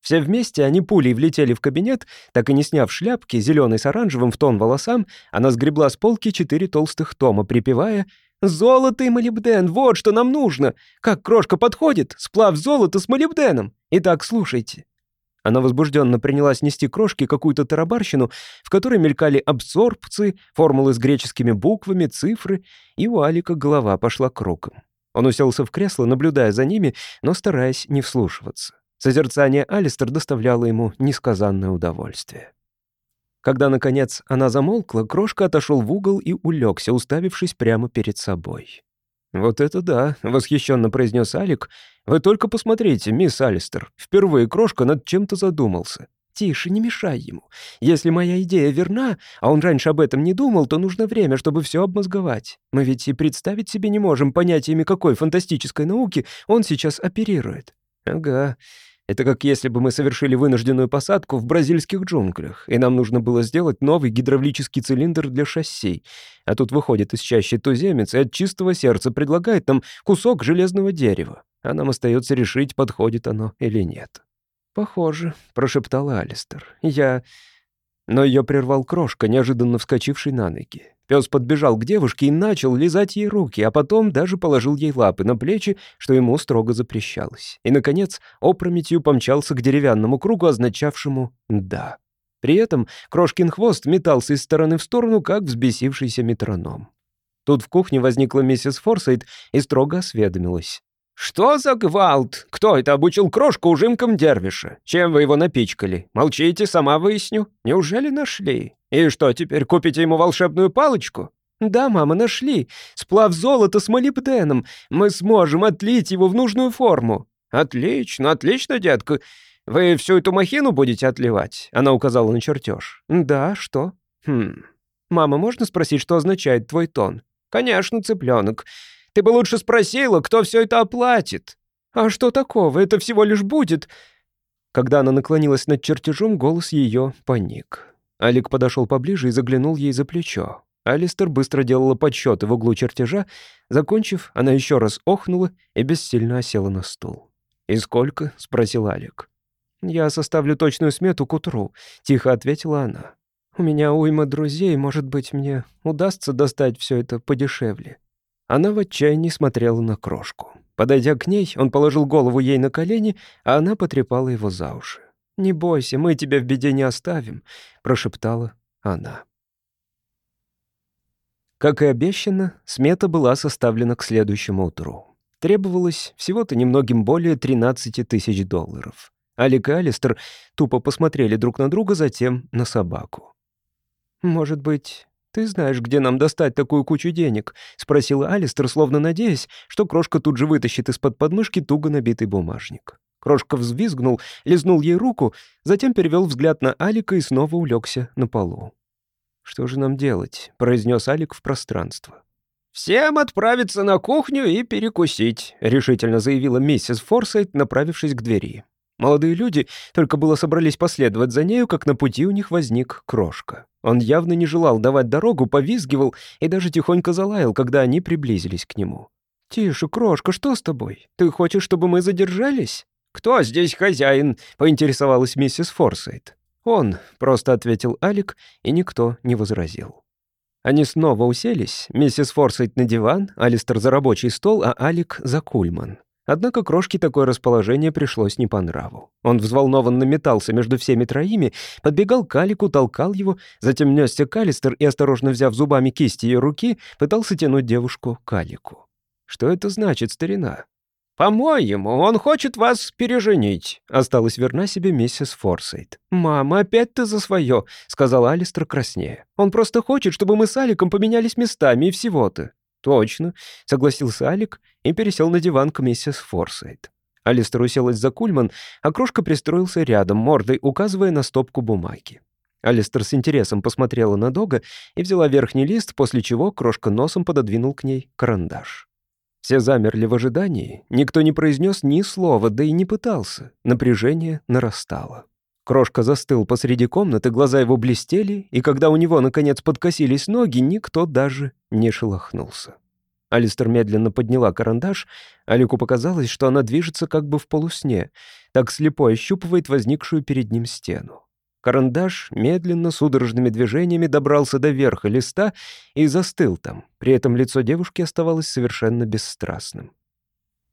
Все вместе они пулей влетели в кабинет, так и не сняв шляпки, зеленый с оранжевым в тон волосам, она сгребла с полки четыре толстых тома, припевая «Золото и молибден, вот что нам нужно! Как крошка подходит, сплав золота с молибденом! Итак, слушайте». Она возбужденно принялась нести крошки какую-то тарабарщину, в которой мелькали абсорбции, формулы с греческими буквами, цифры, и у Алика голова пошла кругом. Он уселся в кресло, наблюдая за ними, но стараясь не вслушиваться. Созерцание Алистер доставляло ему несказанное удовольствие. Когда, наконец, она замолкла, крошка отошел в угол и улегся, уставившись прямо перед собой. «Вот это да», — восхищенно произнес Алик. «Вы только посмотрите, мисс Алистер. Впервые крошка над чем-то задумался». «Тише, не мешай ему. Если моя идея верна, а он раньше об этом не думал, то нужно время, чтобы все обмозговать. Мы ведь и представить себе не можем понятиями какой фантастической науки он сейчас оперирует». «Ага. Это как если бы мы совершили вынужденную посадку в бразильских джунглях, и нам нужно было сделать новый гидравлический цилиндр для шасси. А тут выходит из чащи туземец и от чистого сердца предлагает нам кусок железного дерева. А нам остается решить, подходит оно или нет. «Похоже», — прошептал Алистер. «Я...» Но ее прервал крошка, неожиданно вскочивший на ноги. Пес подбежал к девушке и начал лизать ей руки, а потом даже положил ей лапы на плечи, что ему строго запрещалось. И, наконец, опрометью помчался к деревянному кругу, означавшему «да». При этом Крошкин хвост метался из стороны в сторону, как взбесившийся метроном. Тут в кухне возникла миссис Форсайт и строго осведомилась. «Что за гвалт? Кто это обучил крошку ужимкам дервиша? Чем вы его напичкали? Молчите, сама выясню. Неужели нашли?» «И что, теперь купите ему волшебную палочку?» «Да, мама, нашли. Сплав золота с молибденом. Мы сможем отлить его в нужную форму». «Отлично, отлично, детка. Вы всю эту махину будете отливать?» Она указала на чертеж. «Да, что?» «Хм. Мама, можно спросить, что означает твой тон?» «Конечно, цыпленок. Ты бы лучше спросила, кто все это оплатит». «А что такого? Это всего лишь будет...» Когда она наклонилась над чертежом, голос ее паник. Алик подошел поближе и заглянул ей за плечо. Алистер быстро делала подсчеты в углу чертежа. Закончив, она еще раз охнула и бессильно осела на стул. «И сколько?» — спросил Алик. «Я составлю точную смету к утру», — тихо ответила она. «У меня уйма друзей, может быть, мне удастся достать все это подешевле». Она в отчаянии смотрела на крошку. Подойдя к ней, он положил голову ей на колени, а она потрепала его за уши. «Не бойся, мы тебя в беде не оставим», — прошептала она. Как и обещано, смета была составлена к следующему утру. Требовалось всего-то немногим более 13 тысяч долларов. Алик и Алистер тупо посмотрели друг на друга, затем на собаку. «Может быть, ты знаешь, где нам достать такую кучу денег?» — спросила Алистер, словно надеясь, что крошка тут же вытащит из-под подмышки туго набитый бумажник. Крошка взвизгнул, лизнул ей руку, затем перевел взгляд на Алика и снова улегся на полу. «Что же нам делать?» — произнес Алик в пространство. «Всем отправиться на кухню и перекусить», — решительно заявила миссис Форсайт, направившись к двери. Молодые люди только было собрались последовать за нею, как на пути у них возник Крошка. Он явно не желал давать дорогу, повизгивал и даже тихонько залаял, когда они приблизились к нему. «Тише, Крошка, что с тобой? Ты хочешь, чтобы мы задержались?» «Кто здесь хозяин?» — поинтересовалась миссис Форсайт. «Он», — просто ответил Алик, и никто не возразил. Они снова уселись, миссис Форсайт на диван, Алистер за рабочий стол, а Алик за кульман. Однако крошке такое расположение пришлось не по нраву. Он взволнованно метался между всеми троими, подбегал к Алику, толкал его, затем несся к Алистер и, осторожно взяв зубами кисть ее руки, пытался тянуть девушку к Алику. «Что это значит, старина?» «По-моему, он хочет вас переженить», — осталась верна себе миссис Форсайт. «Мама, опять ты за свое», — сказал Алистер краснее. «Он просто хочет, чтобы мы с Аликом поменялись местами и всего-то». «Точно», — согласился Алик и пересел на диван к миссис Форсайт. Алистер уселась за кульман, а крошка пристроился рядом, мордой указывая на стопку бумаги. Алистер с интересом посмотрела на Дога и взяла верхний лист, после чего крошка носом пододвинул к ней карандаш. Все замерли в ожидании, никто не произнес ни слова, да и не пытался. Напряжение нарастало. Крошка застыл посреди комнаты, глаза его блестели, и когда у него, наконец, подкосились ноги, никто даже не шелохнулся. Алистер медленно подняла карандаш. Алику показалось, что она движется как бы в полусне, так слепо ощупывает возникшую перед ним стену. Карандаш медленно, судорожными движениями добрался до верха листа и застыл там. При этом лицо девушки оставалось совершенно бесстрастным.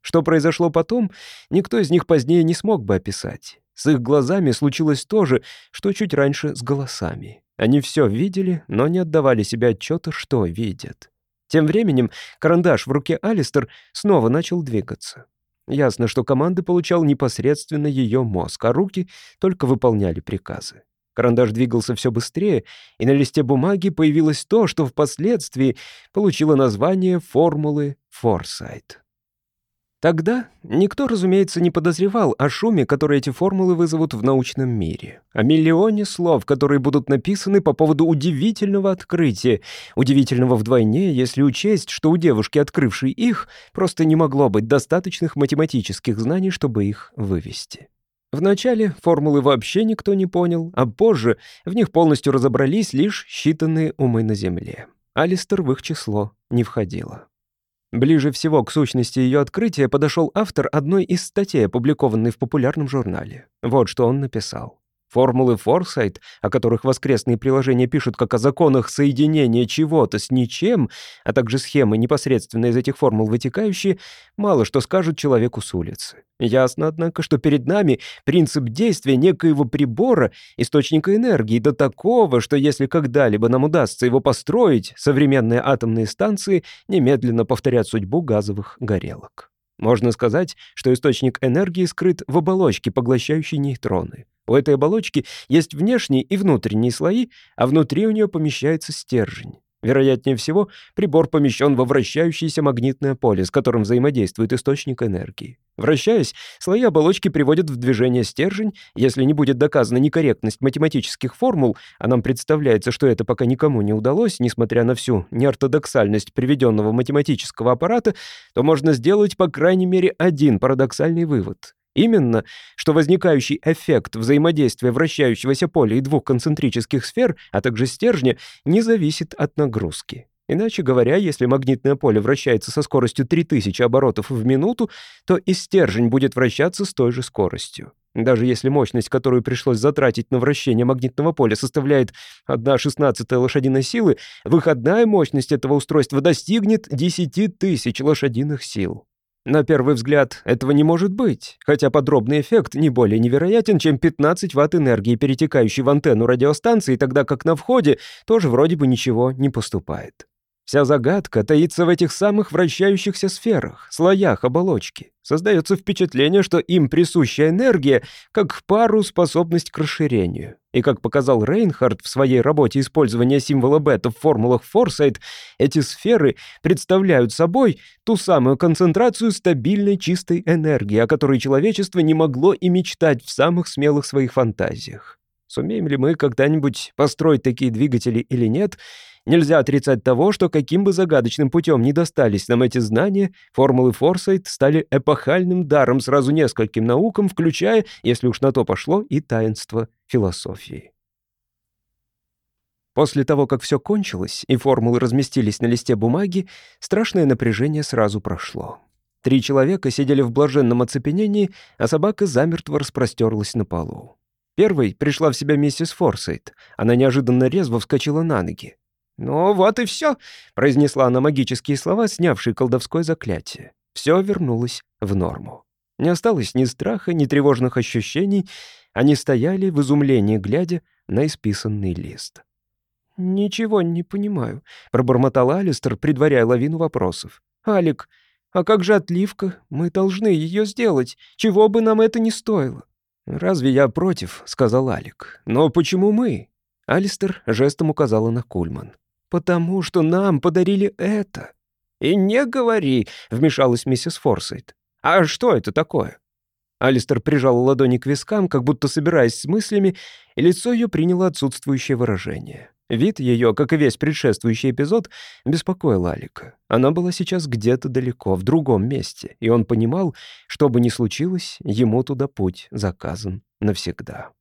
Что произошло потом, никто из них позднее не смог бы описать. С их глазами случилось то же, что чуть раньше с голосами. Они все видели, но не отдавали себе отчета, что видят. Тем временем карандаш в руке Алистер снова начал двигаться. Ясно, что команды получал непосредственно ее мозг, а руки только выполняли приказы. Карандаш двигался все быстрее, и на листе бумаги появилось то, что впоследствии получило название формулы Форсайт. Тогда никто, разумеется, не подозревал о шуме, который эти формулы вызовут в научном мире, о миллионе слов, которые будут написаны по поводу удивительного открытия, удивительного вдвойне, если учесть, что у девушки, открывшей их, просто не могло быть достаточных математических знаний, чтобы их вывести. Вначале формулы вообще никто не понял, а позже в них полностью разобрались лишь считанные умы на Земле. Алистер в их число не входила. Ближе всего к сущности ее открытия подошел автор одной из статей, опубликованной в популярном журнале. Вот что он написал. Формулы Форсайт, о которых воскресные приложения пишут как о законах соединения чего-то с ничем, а также схемы, непосредственно из этих формул вытекающие, мало что скажут человеку с улицы. Ясно, однако, что перед нами принцип действия некоего прибора, источника энергии, до такого, что если когда-либо нам удастся его построить, современные атомные станции немедленно повторят судьбу газовых горелок. Можно сказать, что источник энергии скрыт в оболочке, поглощающей нейтроны. У этой оболочки есть внешние и внутренние слои, а внутри у нее помещается стержень. Вероятнее всего, прибор помещен во вращающееся магнитное поле, с которым взаимодействует источник энергии. Вращаясь, слои оболочки приводят в движение стержень. Если не будет доказана некорректность математических формул, а нам представляется, что это пока никому не удалось, несмотря на всю неортодоксальность приведенного математического аппарата, то можно сделать, по крайней мере, один парадоксальный вывод. Именно, что возникающий эффект взаимодействия вращающегося поля и двух концентрических сфер, а также стержня, не зависит от нагрузки. Иначе говоря, если магнитное поле вращается со скоростью 3000 оборотов в минуту, то и стержень будет вращаться с той же скоростью. Даже если мощность, которую пришлось затратить на вращение магнитного поля, составляет 1 шестнадцатая лошадиной силы, выходная мощность этого устройства достигнет 10 тысяч лошадиных сил. На первый взгляд, этого не может быть, хотя подробный эффект не более невероятен, чем 15 ватт энергии, перетекающей в антенну радиостанции, тогда как на входе тоже вроде бы ничего не поступает. Вся загадка таится в этих самых вращающихся сферах, слоях оболочки. Создается впечатление, что им присуща энергия, как пару способность к расширению. И как показал Рейнхард в своей работе использования символа бета в формулах Форсайт, эти сферы представляют собой ту самую концентрацию стабильной чистой энергии, о которой человечество не могло и мечтать в самых смелых своих фантазиях. Сумеем ли мы когда-нибудь построить такие двигатели или нет — Нельзя отрицать того, что каким бы загадочным путем ни достались нам эти знания, формулы Форсайт стали эпохальным даром сразу нескольким наукам, включая, если уж на то пошло, и таинство философии. После того, как все кончилось и формулы разместились на листе бумаги, страшное напряжение сразу прошло. Три человека сидели в блаженном оцепенении, а собака замертво распростерлась на полу. Первой пришла в себя миссис Форсайт. Она неожиданно резво вскочила на ноги. «Ну вот и все», — произнесла она магические слова, снявшие колдовское заклятие. Все вернулось в норму. Не осталось ни страха, ни тревожных ощущений. Они стояли в изумлении, глядя на исписанный лист. «Ничего не понимаю», — пробормотал Алистер, предваряя лавину вопросов. «Алик, а как же отливка? Мы должны ее сделать, чего бы нам это ни стоило». «Разве я против?» — сказал Алик. «Но почему мы?» Алистер жестом указала на Кульман. «Потому что нам подарили это». «И не говори», — вмешалась миссис Форсайт. «А что это такое?» Алистер прижал ладони к вискам, как будто собираясь с мыслями, и лицо ее приняло отсутствующее выражение. Вид ее, как и весь предшествующий эпизод, беспокоил Алика. Она была сейчас где-то далеко, в другом месте, и он понимал, что бы ни случилось, ему туда путь заказан навсегда.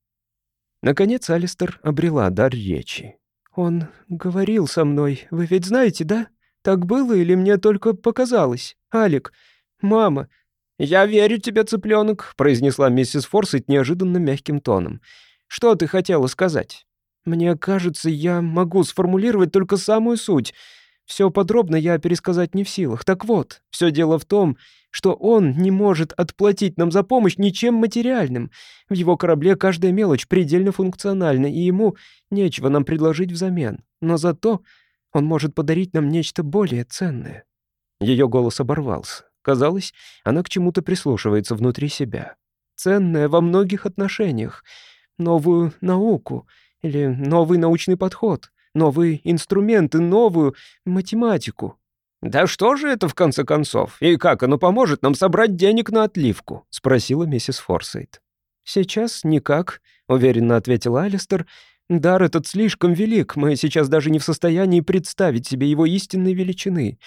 Наконец Алистер обрела дар речи. «Он говорил со мной, вы ведь знаете, да? Так было или мне только показалось? Алик, мама...» «Я верю тебе, цыпленок», — произнесла миссис Форсит неожиданно мягким тоном. «Что ты хотела сказать?» «Мне кажется, я могу сформулировать только самую суть. Все подробно я пересказать не в силах. Так вот, все дело в том, что он не может отплатить нам за помощь ничем материальным. В его корабле каждая мелочь предельно функциональна, и ему нечего нам предложить взамен. Но зато он может подарить нам нечто более ценное». Ее голос оборвался. Казалось, она к чему-то прислушивается внутри себя. Ценное во многих отношениях. Новую науку Или новый научный подход, новые инструменты, новую математику. «Да что же это, в конце концов? И как оно поможет нам собрать денег на отливку?» — спросила миссис Форсайт. «Сейчас никак», — уверенно ответил Алистер. «Дар этот слишком велик, мы сейчас даже не в состоянии представить себе его истинной величины.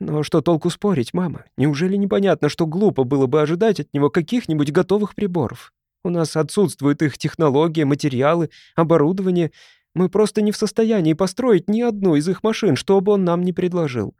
Но что толку спорить, мама? Неужели непонятно, что глупо было бы ожидать от него каких-нибудь готовых приборов? У нас отсутствуют их технологии, материалы, оборудование. Мы просто не в состоянии построить ни одну из их машин, что бы он нам ни предложил.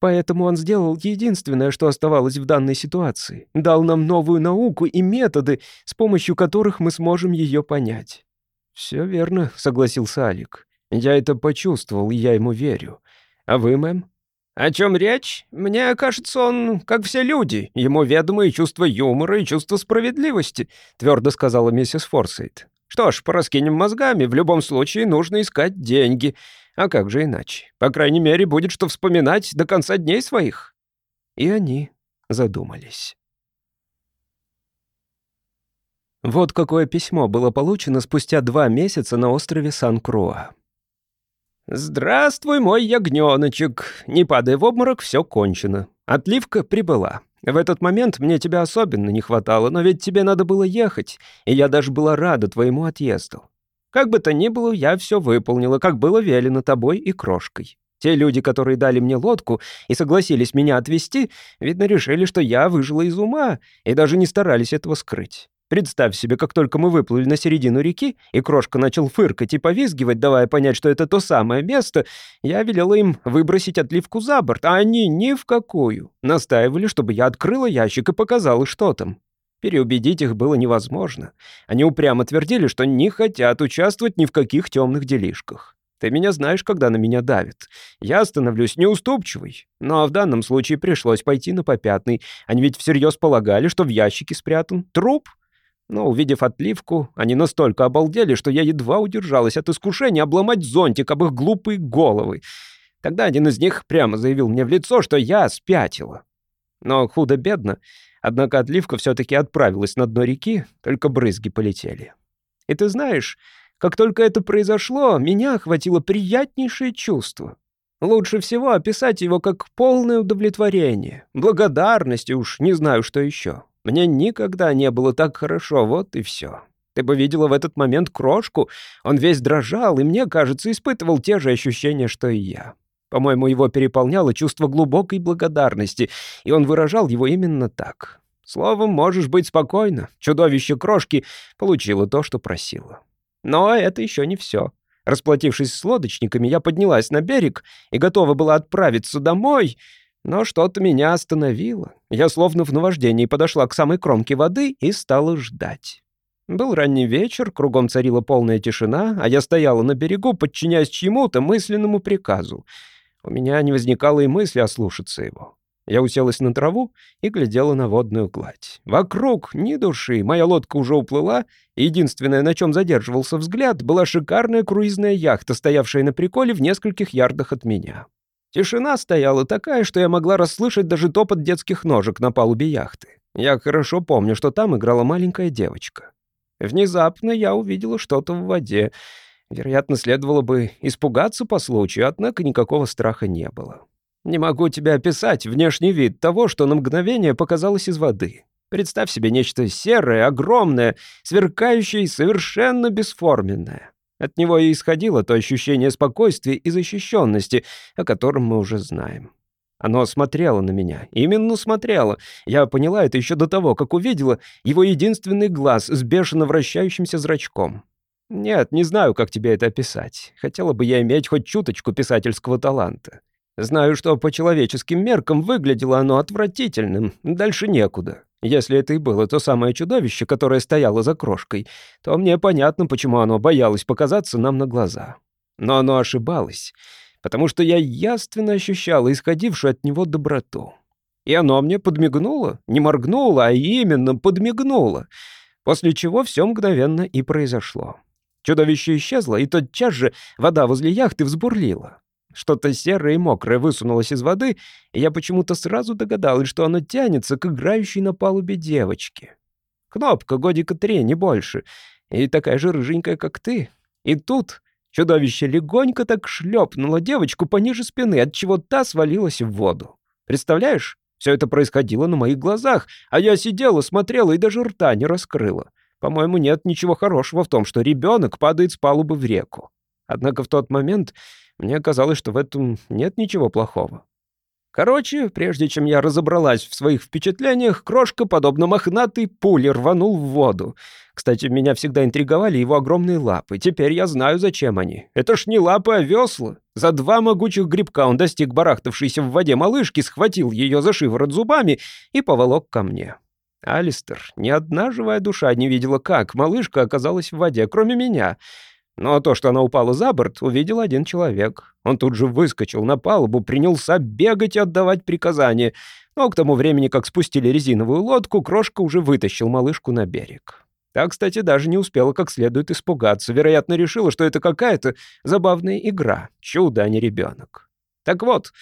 Поэтому он сделал единственное, что оставалось в данной ситуации. Дал нам новую науку и методы, с помощью которых мы сможем ее понять. «Все верно», — согласился Алик. «Я это почувствовал, и я ему верю. А вы, мэм?» «О чем речь? Мне кажется, он, как все люди, ему ведомо и чувство юмора, и чувство справедливости», — твердо сказала миссис Форсайт. «Что ж, пораскинем мозгами, в любом случае нужно искать деньги. А как же иначе? По крайней мере, будет что вспоминать до конца дней своих». И они задумались. Вот какое письмо было получено спустя два месяца на острове Сан-Круа. «Здравствуй, мой ягнёночек. Не падай в обморок, все кончено. Отливка прибыла. В этот момент мне тебя особенно не хватало, но ведь тебе надо было ехать, и я даже была рада твоему отъезду. Как бы то ни было, я все выполнила, как было велено тобой и крошкой. Те люди, которые дали мне лодку и согласились меня отвезти, видно, решили, что я выжила из ума, и даже не старались этого скрыть. Представь себе, как только мы выплыли на середину реки, и Крошка начал фыркать и повизгивать, давая понять, что это то самое место, я велела им выбросить отливку за борт, а они ни в какую. Настаивали, чтобы я открыла ящик и показала, что там. Переубедить их было невозможно. Они упрямо твердили, что не хотят участвовать ни в каких темных делишках. Ты меня знаешь, когда на меня давит. Я становлюсь неуступчивой. Но в данном случае пришлось пойти на попятный. Они ведь всерьез полагали, что в ящике спрятан труп. Но, увидев отливку, они настолько обалдели, что я едва удержалась от искушения обломать зонтик об их глупые головы. Тогда один из них прямо заявил мне в лицо, что я спятила. Но худо-бедно Однако отливка все-таки отправилась на дно реки, только брызги полетели. И ты знаешь, как только это произошло, меня охватило приятнейшее чувство. Лучше всего описать его как полное удовлетворение, благодарность и уж не знаю, что еще. Мне никогда не было так хорошо, вот и все. Ты бы видела в этот момент крошку, он весь дрожал, и мне, кажется, испытывал те же ощущения, что и я. По-моему, его переполняло чувство глубокой благодарности, и он выражал его именно так. Словом, можешь быть спокойна. Чудовище крошки получило то, что просило. Но это еще не все. Расплатившись с лодочниками, я поднялась на берег и готова была отправиться домой, но что-то меня остановило. Я словно в наваждении подошла к самой кромке воды и стала ждать. Был ранний вечер, кругом царила полная тишина, а я стояла на берегу, подчиняясь чьему-то мысленному приказу — у меня не возникало и мысли ослушаться его. Я уселась на траву и глядела на водную гладь. Вокруг ни души, моя лодка уже уплыла, и единственное, на чем задерживался взгляд, была шикарная круизная яхта, стоявшая на приколе в нескольких ярдах от меня. Тишина стояла такая, что я могла расслышать даже топот детских ножек на палубе яхты. Я хорошо помню, что там играла маленькая девочка. Внезапно я увидела что-то в воде — Вероятно, следовало бы испугаться по случаю, однако никакого страха не было. Не могу тебе описать внешний вид того, что на мгновение показалось из воды. Представь себе нечто серое, огромное, сверкающее и совершенно бесформенное. От него и исходило то ощущение спокойствия и защищенности, о котором мы уже знаем. Оно смотрело на меня, именно смотрело. Я поняла это еще до того, как увидела его единственный глаз с бешено вращающимся зрачком. Нет, не знаю, как тебе это описать. Хотела бы я иметь хоть чуточку писательского таланта. Знаю, что по человеческим меркам выглядело оно отвратительным, дальше некуда. Если это и было то самое чудовище, которое стояло за крошкой, то мне понятно, почему оно боялось показаться нам на глаза. Но оно ошибалось, потому что я яственно ощущала исходившую от него доброту. И оно мне подмигнуло, не моргнуло, а именно подмигнуло, после чего все мгновенно и произошло. Чудовище исчезло, и тотчас же вода возле яхты взбурлила. Что-то серое и мокрое высунулось из воды, и я почему-то сразу догадалась, что оно тянется к играющей на палубе девочке. Кнопка годика три, не больше, и такая же рыженькая, как ты. И тут чудовище легонько так шлепнуло девочку пониже спины, отчего та свалилась в воду. Представляешь? Все это происходило на моих глазах, а я сидела, смотрела и даже рта не раскрыла. По-моему, нет ничего хорошего в том, что ребенок падает с палубы в реку. Однако в тот момент мне казалось, что в этом нет ничего плохого. Короче, прежде чем я разобралась в своих впечатлениях, крошка, подобно мохнатой пуле, рванул в воду. Кстати, меня всегда интриговали его огромные лапы. Теперь я знаю, зачем они. Это ж не лапы, а весла. За два могучих грибка он достиг барахтавшейся в воде малышки, схватил ее за шиворот зубами и поволок ко мне. Алистер, ни одна живая душа не видела, как малышка оказалась в воде, кроме меня — но то, что она упала за борт, увидел один человек. Он тут же выскочил на палубу, принялся бегать и отдавать приказания. Но к тому времени, как спустили резиновую лодку, Крошка уже вытащил малышку на берег. Та, кстати, даже не успела как следует испугаться. Вероятно, решила, что это какая-то забавная игра. Чудо, а не ребенок. Так вот,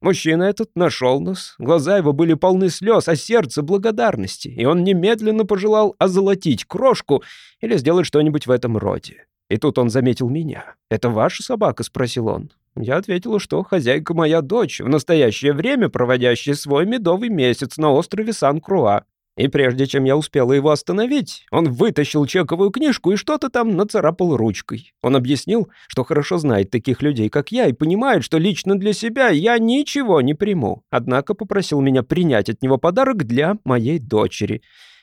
мужчина этот нашел нас. Глаза его были полны слез, а сердце — благодарности. И он немедленно пожелал озолотить крошку или сделать что-нибудь в этом роде. И тут он заметил меня. «Это ваша собака?» — спросил он. Я ответила, что хозяйка моя дочь, в настоящее время проводящая свой медовый месяц на острове Сан-Круа. И прежде чем я успела его остановить, он вытащил чековую книжку и что-то там нацарапал ручкой. Он объяснил, что хорошо знает таких людей, как я, и понимает, что лично для себя я ничего не приму. Однако попросил меня принять от него подарок для моей дочери.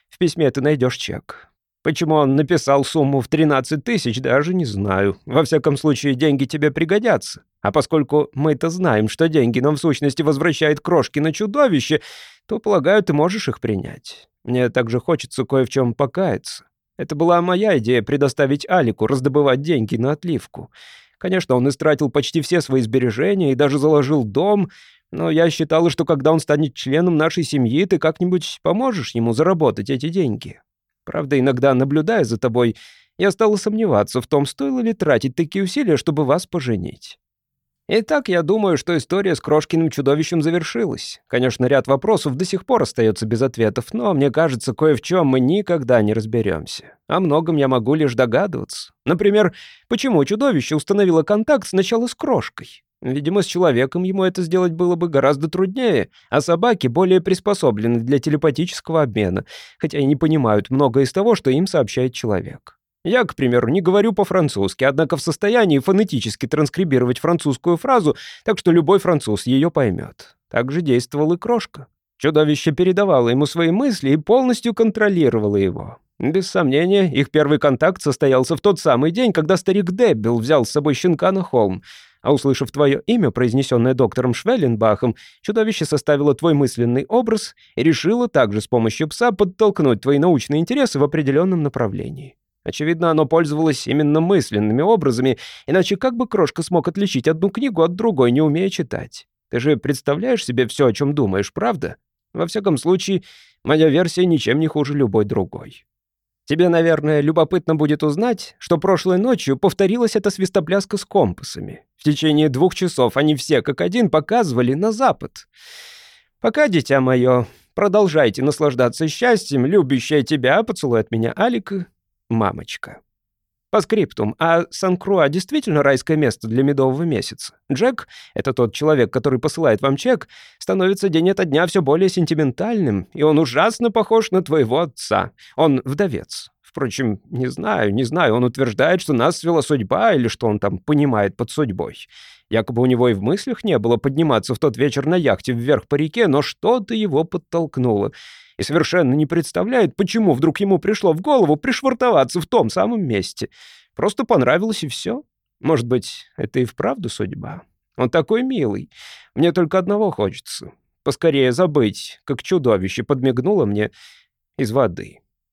В письме ты найдешь чек. Почему он написал сумму в 13 тысяч, даже не знаю. Во всяком случае, деньги тебе пригодятся. А поскольку мы-то знаем, что деньги нам в сущности возвращает крошки на чудовище, то, полагаю, ты можешь их принять. Мне также хочется кое в чем покаяться. Это была моя идея предоставить Алику раздобывать деньги на отливку. Конечно, он истратил почти все свои сбережения и даже заложил дом, но я считала, что когда он станет членом нашей семьи, ты как-нибудь поможешь ему заработать эти деньги. Правда, иногда, наблюдая за тобой, я стала сомневаться в том, стоило ли тратить такие усилия, чтобы вас поженить. Итак, я думаю, что история с Крошкиным чудовищем завершилась. Конечно, ряд вопросов до сих пор остается без ответов, но мне кажется, кое в чем мы никогда не разберемся. О многом я могу лишь догадываться. Например, почему чудовище установило контакт сначала с Крошкой? Видимо, с человеком ему это сделать было бы гораздо труднее, а собаки более приспособлены для телепатического обмена, хотя и не понимают многое из того, что им сообщает человек. Я, к примеру, не говорю по-французски, однако в состоянии фонетически транскрибировать французскую фразу, так что любой француз ее поймет. Так же действовал и Крошка. Чудовище передавало ему свои мысли и полностью контролировало его. Без сомнения, их первый контакт состоялся в тот самый день, когда старик Деббил взял с собой щенка на холм — а услышав твое имя, произнесенное доктором Швелленбахом, чудовище составило твой мысленный образ и решило также с помощью пса подтолкнуть твои научные интересы в определенном направлении. Очевидно, оно пользовалось именно мысленными образами, иначе как бы крошка смог отличить одну книгу от другой, не умея читать? Ты же представляешь себе все, о чем думаешь, правда? Во всяком случае, моя версия ничем не хуже любой другой. Тебе, наверное, любопытно будет узнать, что прошлой ночью повторилась эта свистопляска с компасами. В течение двух часов они все как один показывали на запад. Пока, дитя мое, продолжайте наслаждаться счастьем, любящая тебя, поцелуй от меня, Алика, мамочка. По скриптум, а Сан-Круа действительно райское место для медового месяца? Джек, это тот человек, который посылает вам чек, становится день ото дня все более сентиментальным, и он ужасно похож на твоего отца. Он вдовец. Впрочем, не знаю, не знаю, он утверждает, что нас свела судьба, или что он там понимает под судьбой. Якобы у него и в мыслях не было подниматься в тот вечер на яхте вверх по реке, но что-то его подтолкнуло и совершенно не представляет, почему вдруг ему пришло в голову пришвартоваться в том самом месте. Просто понравилось и все. Может быть, это и вправду судьба. Он такой милый. Мне только одного хочется. Поскорее забыть, как чудовище подмигнуло мне из воды.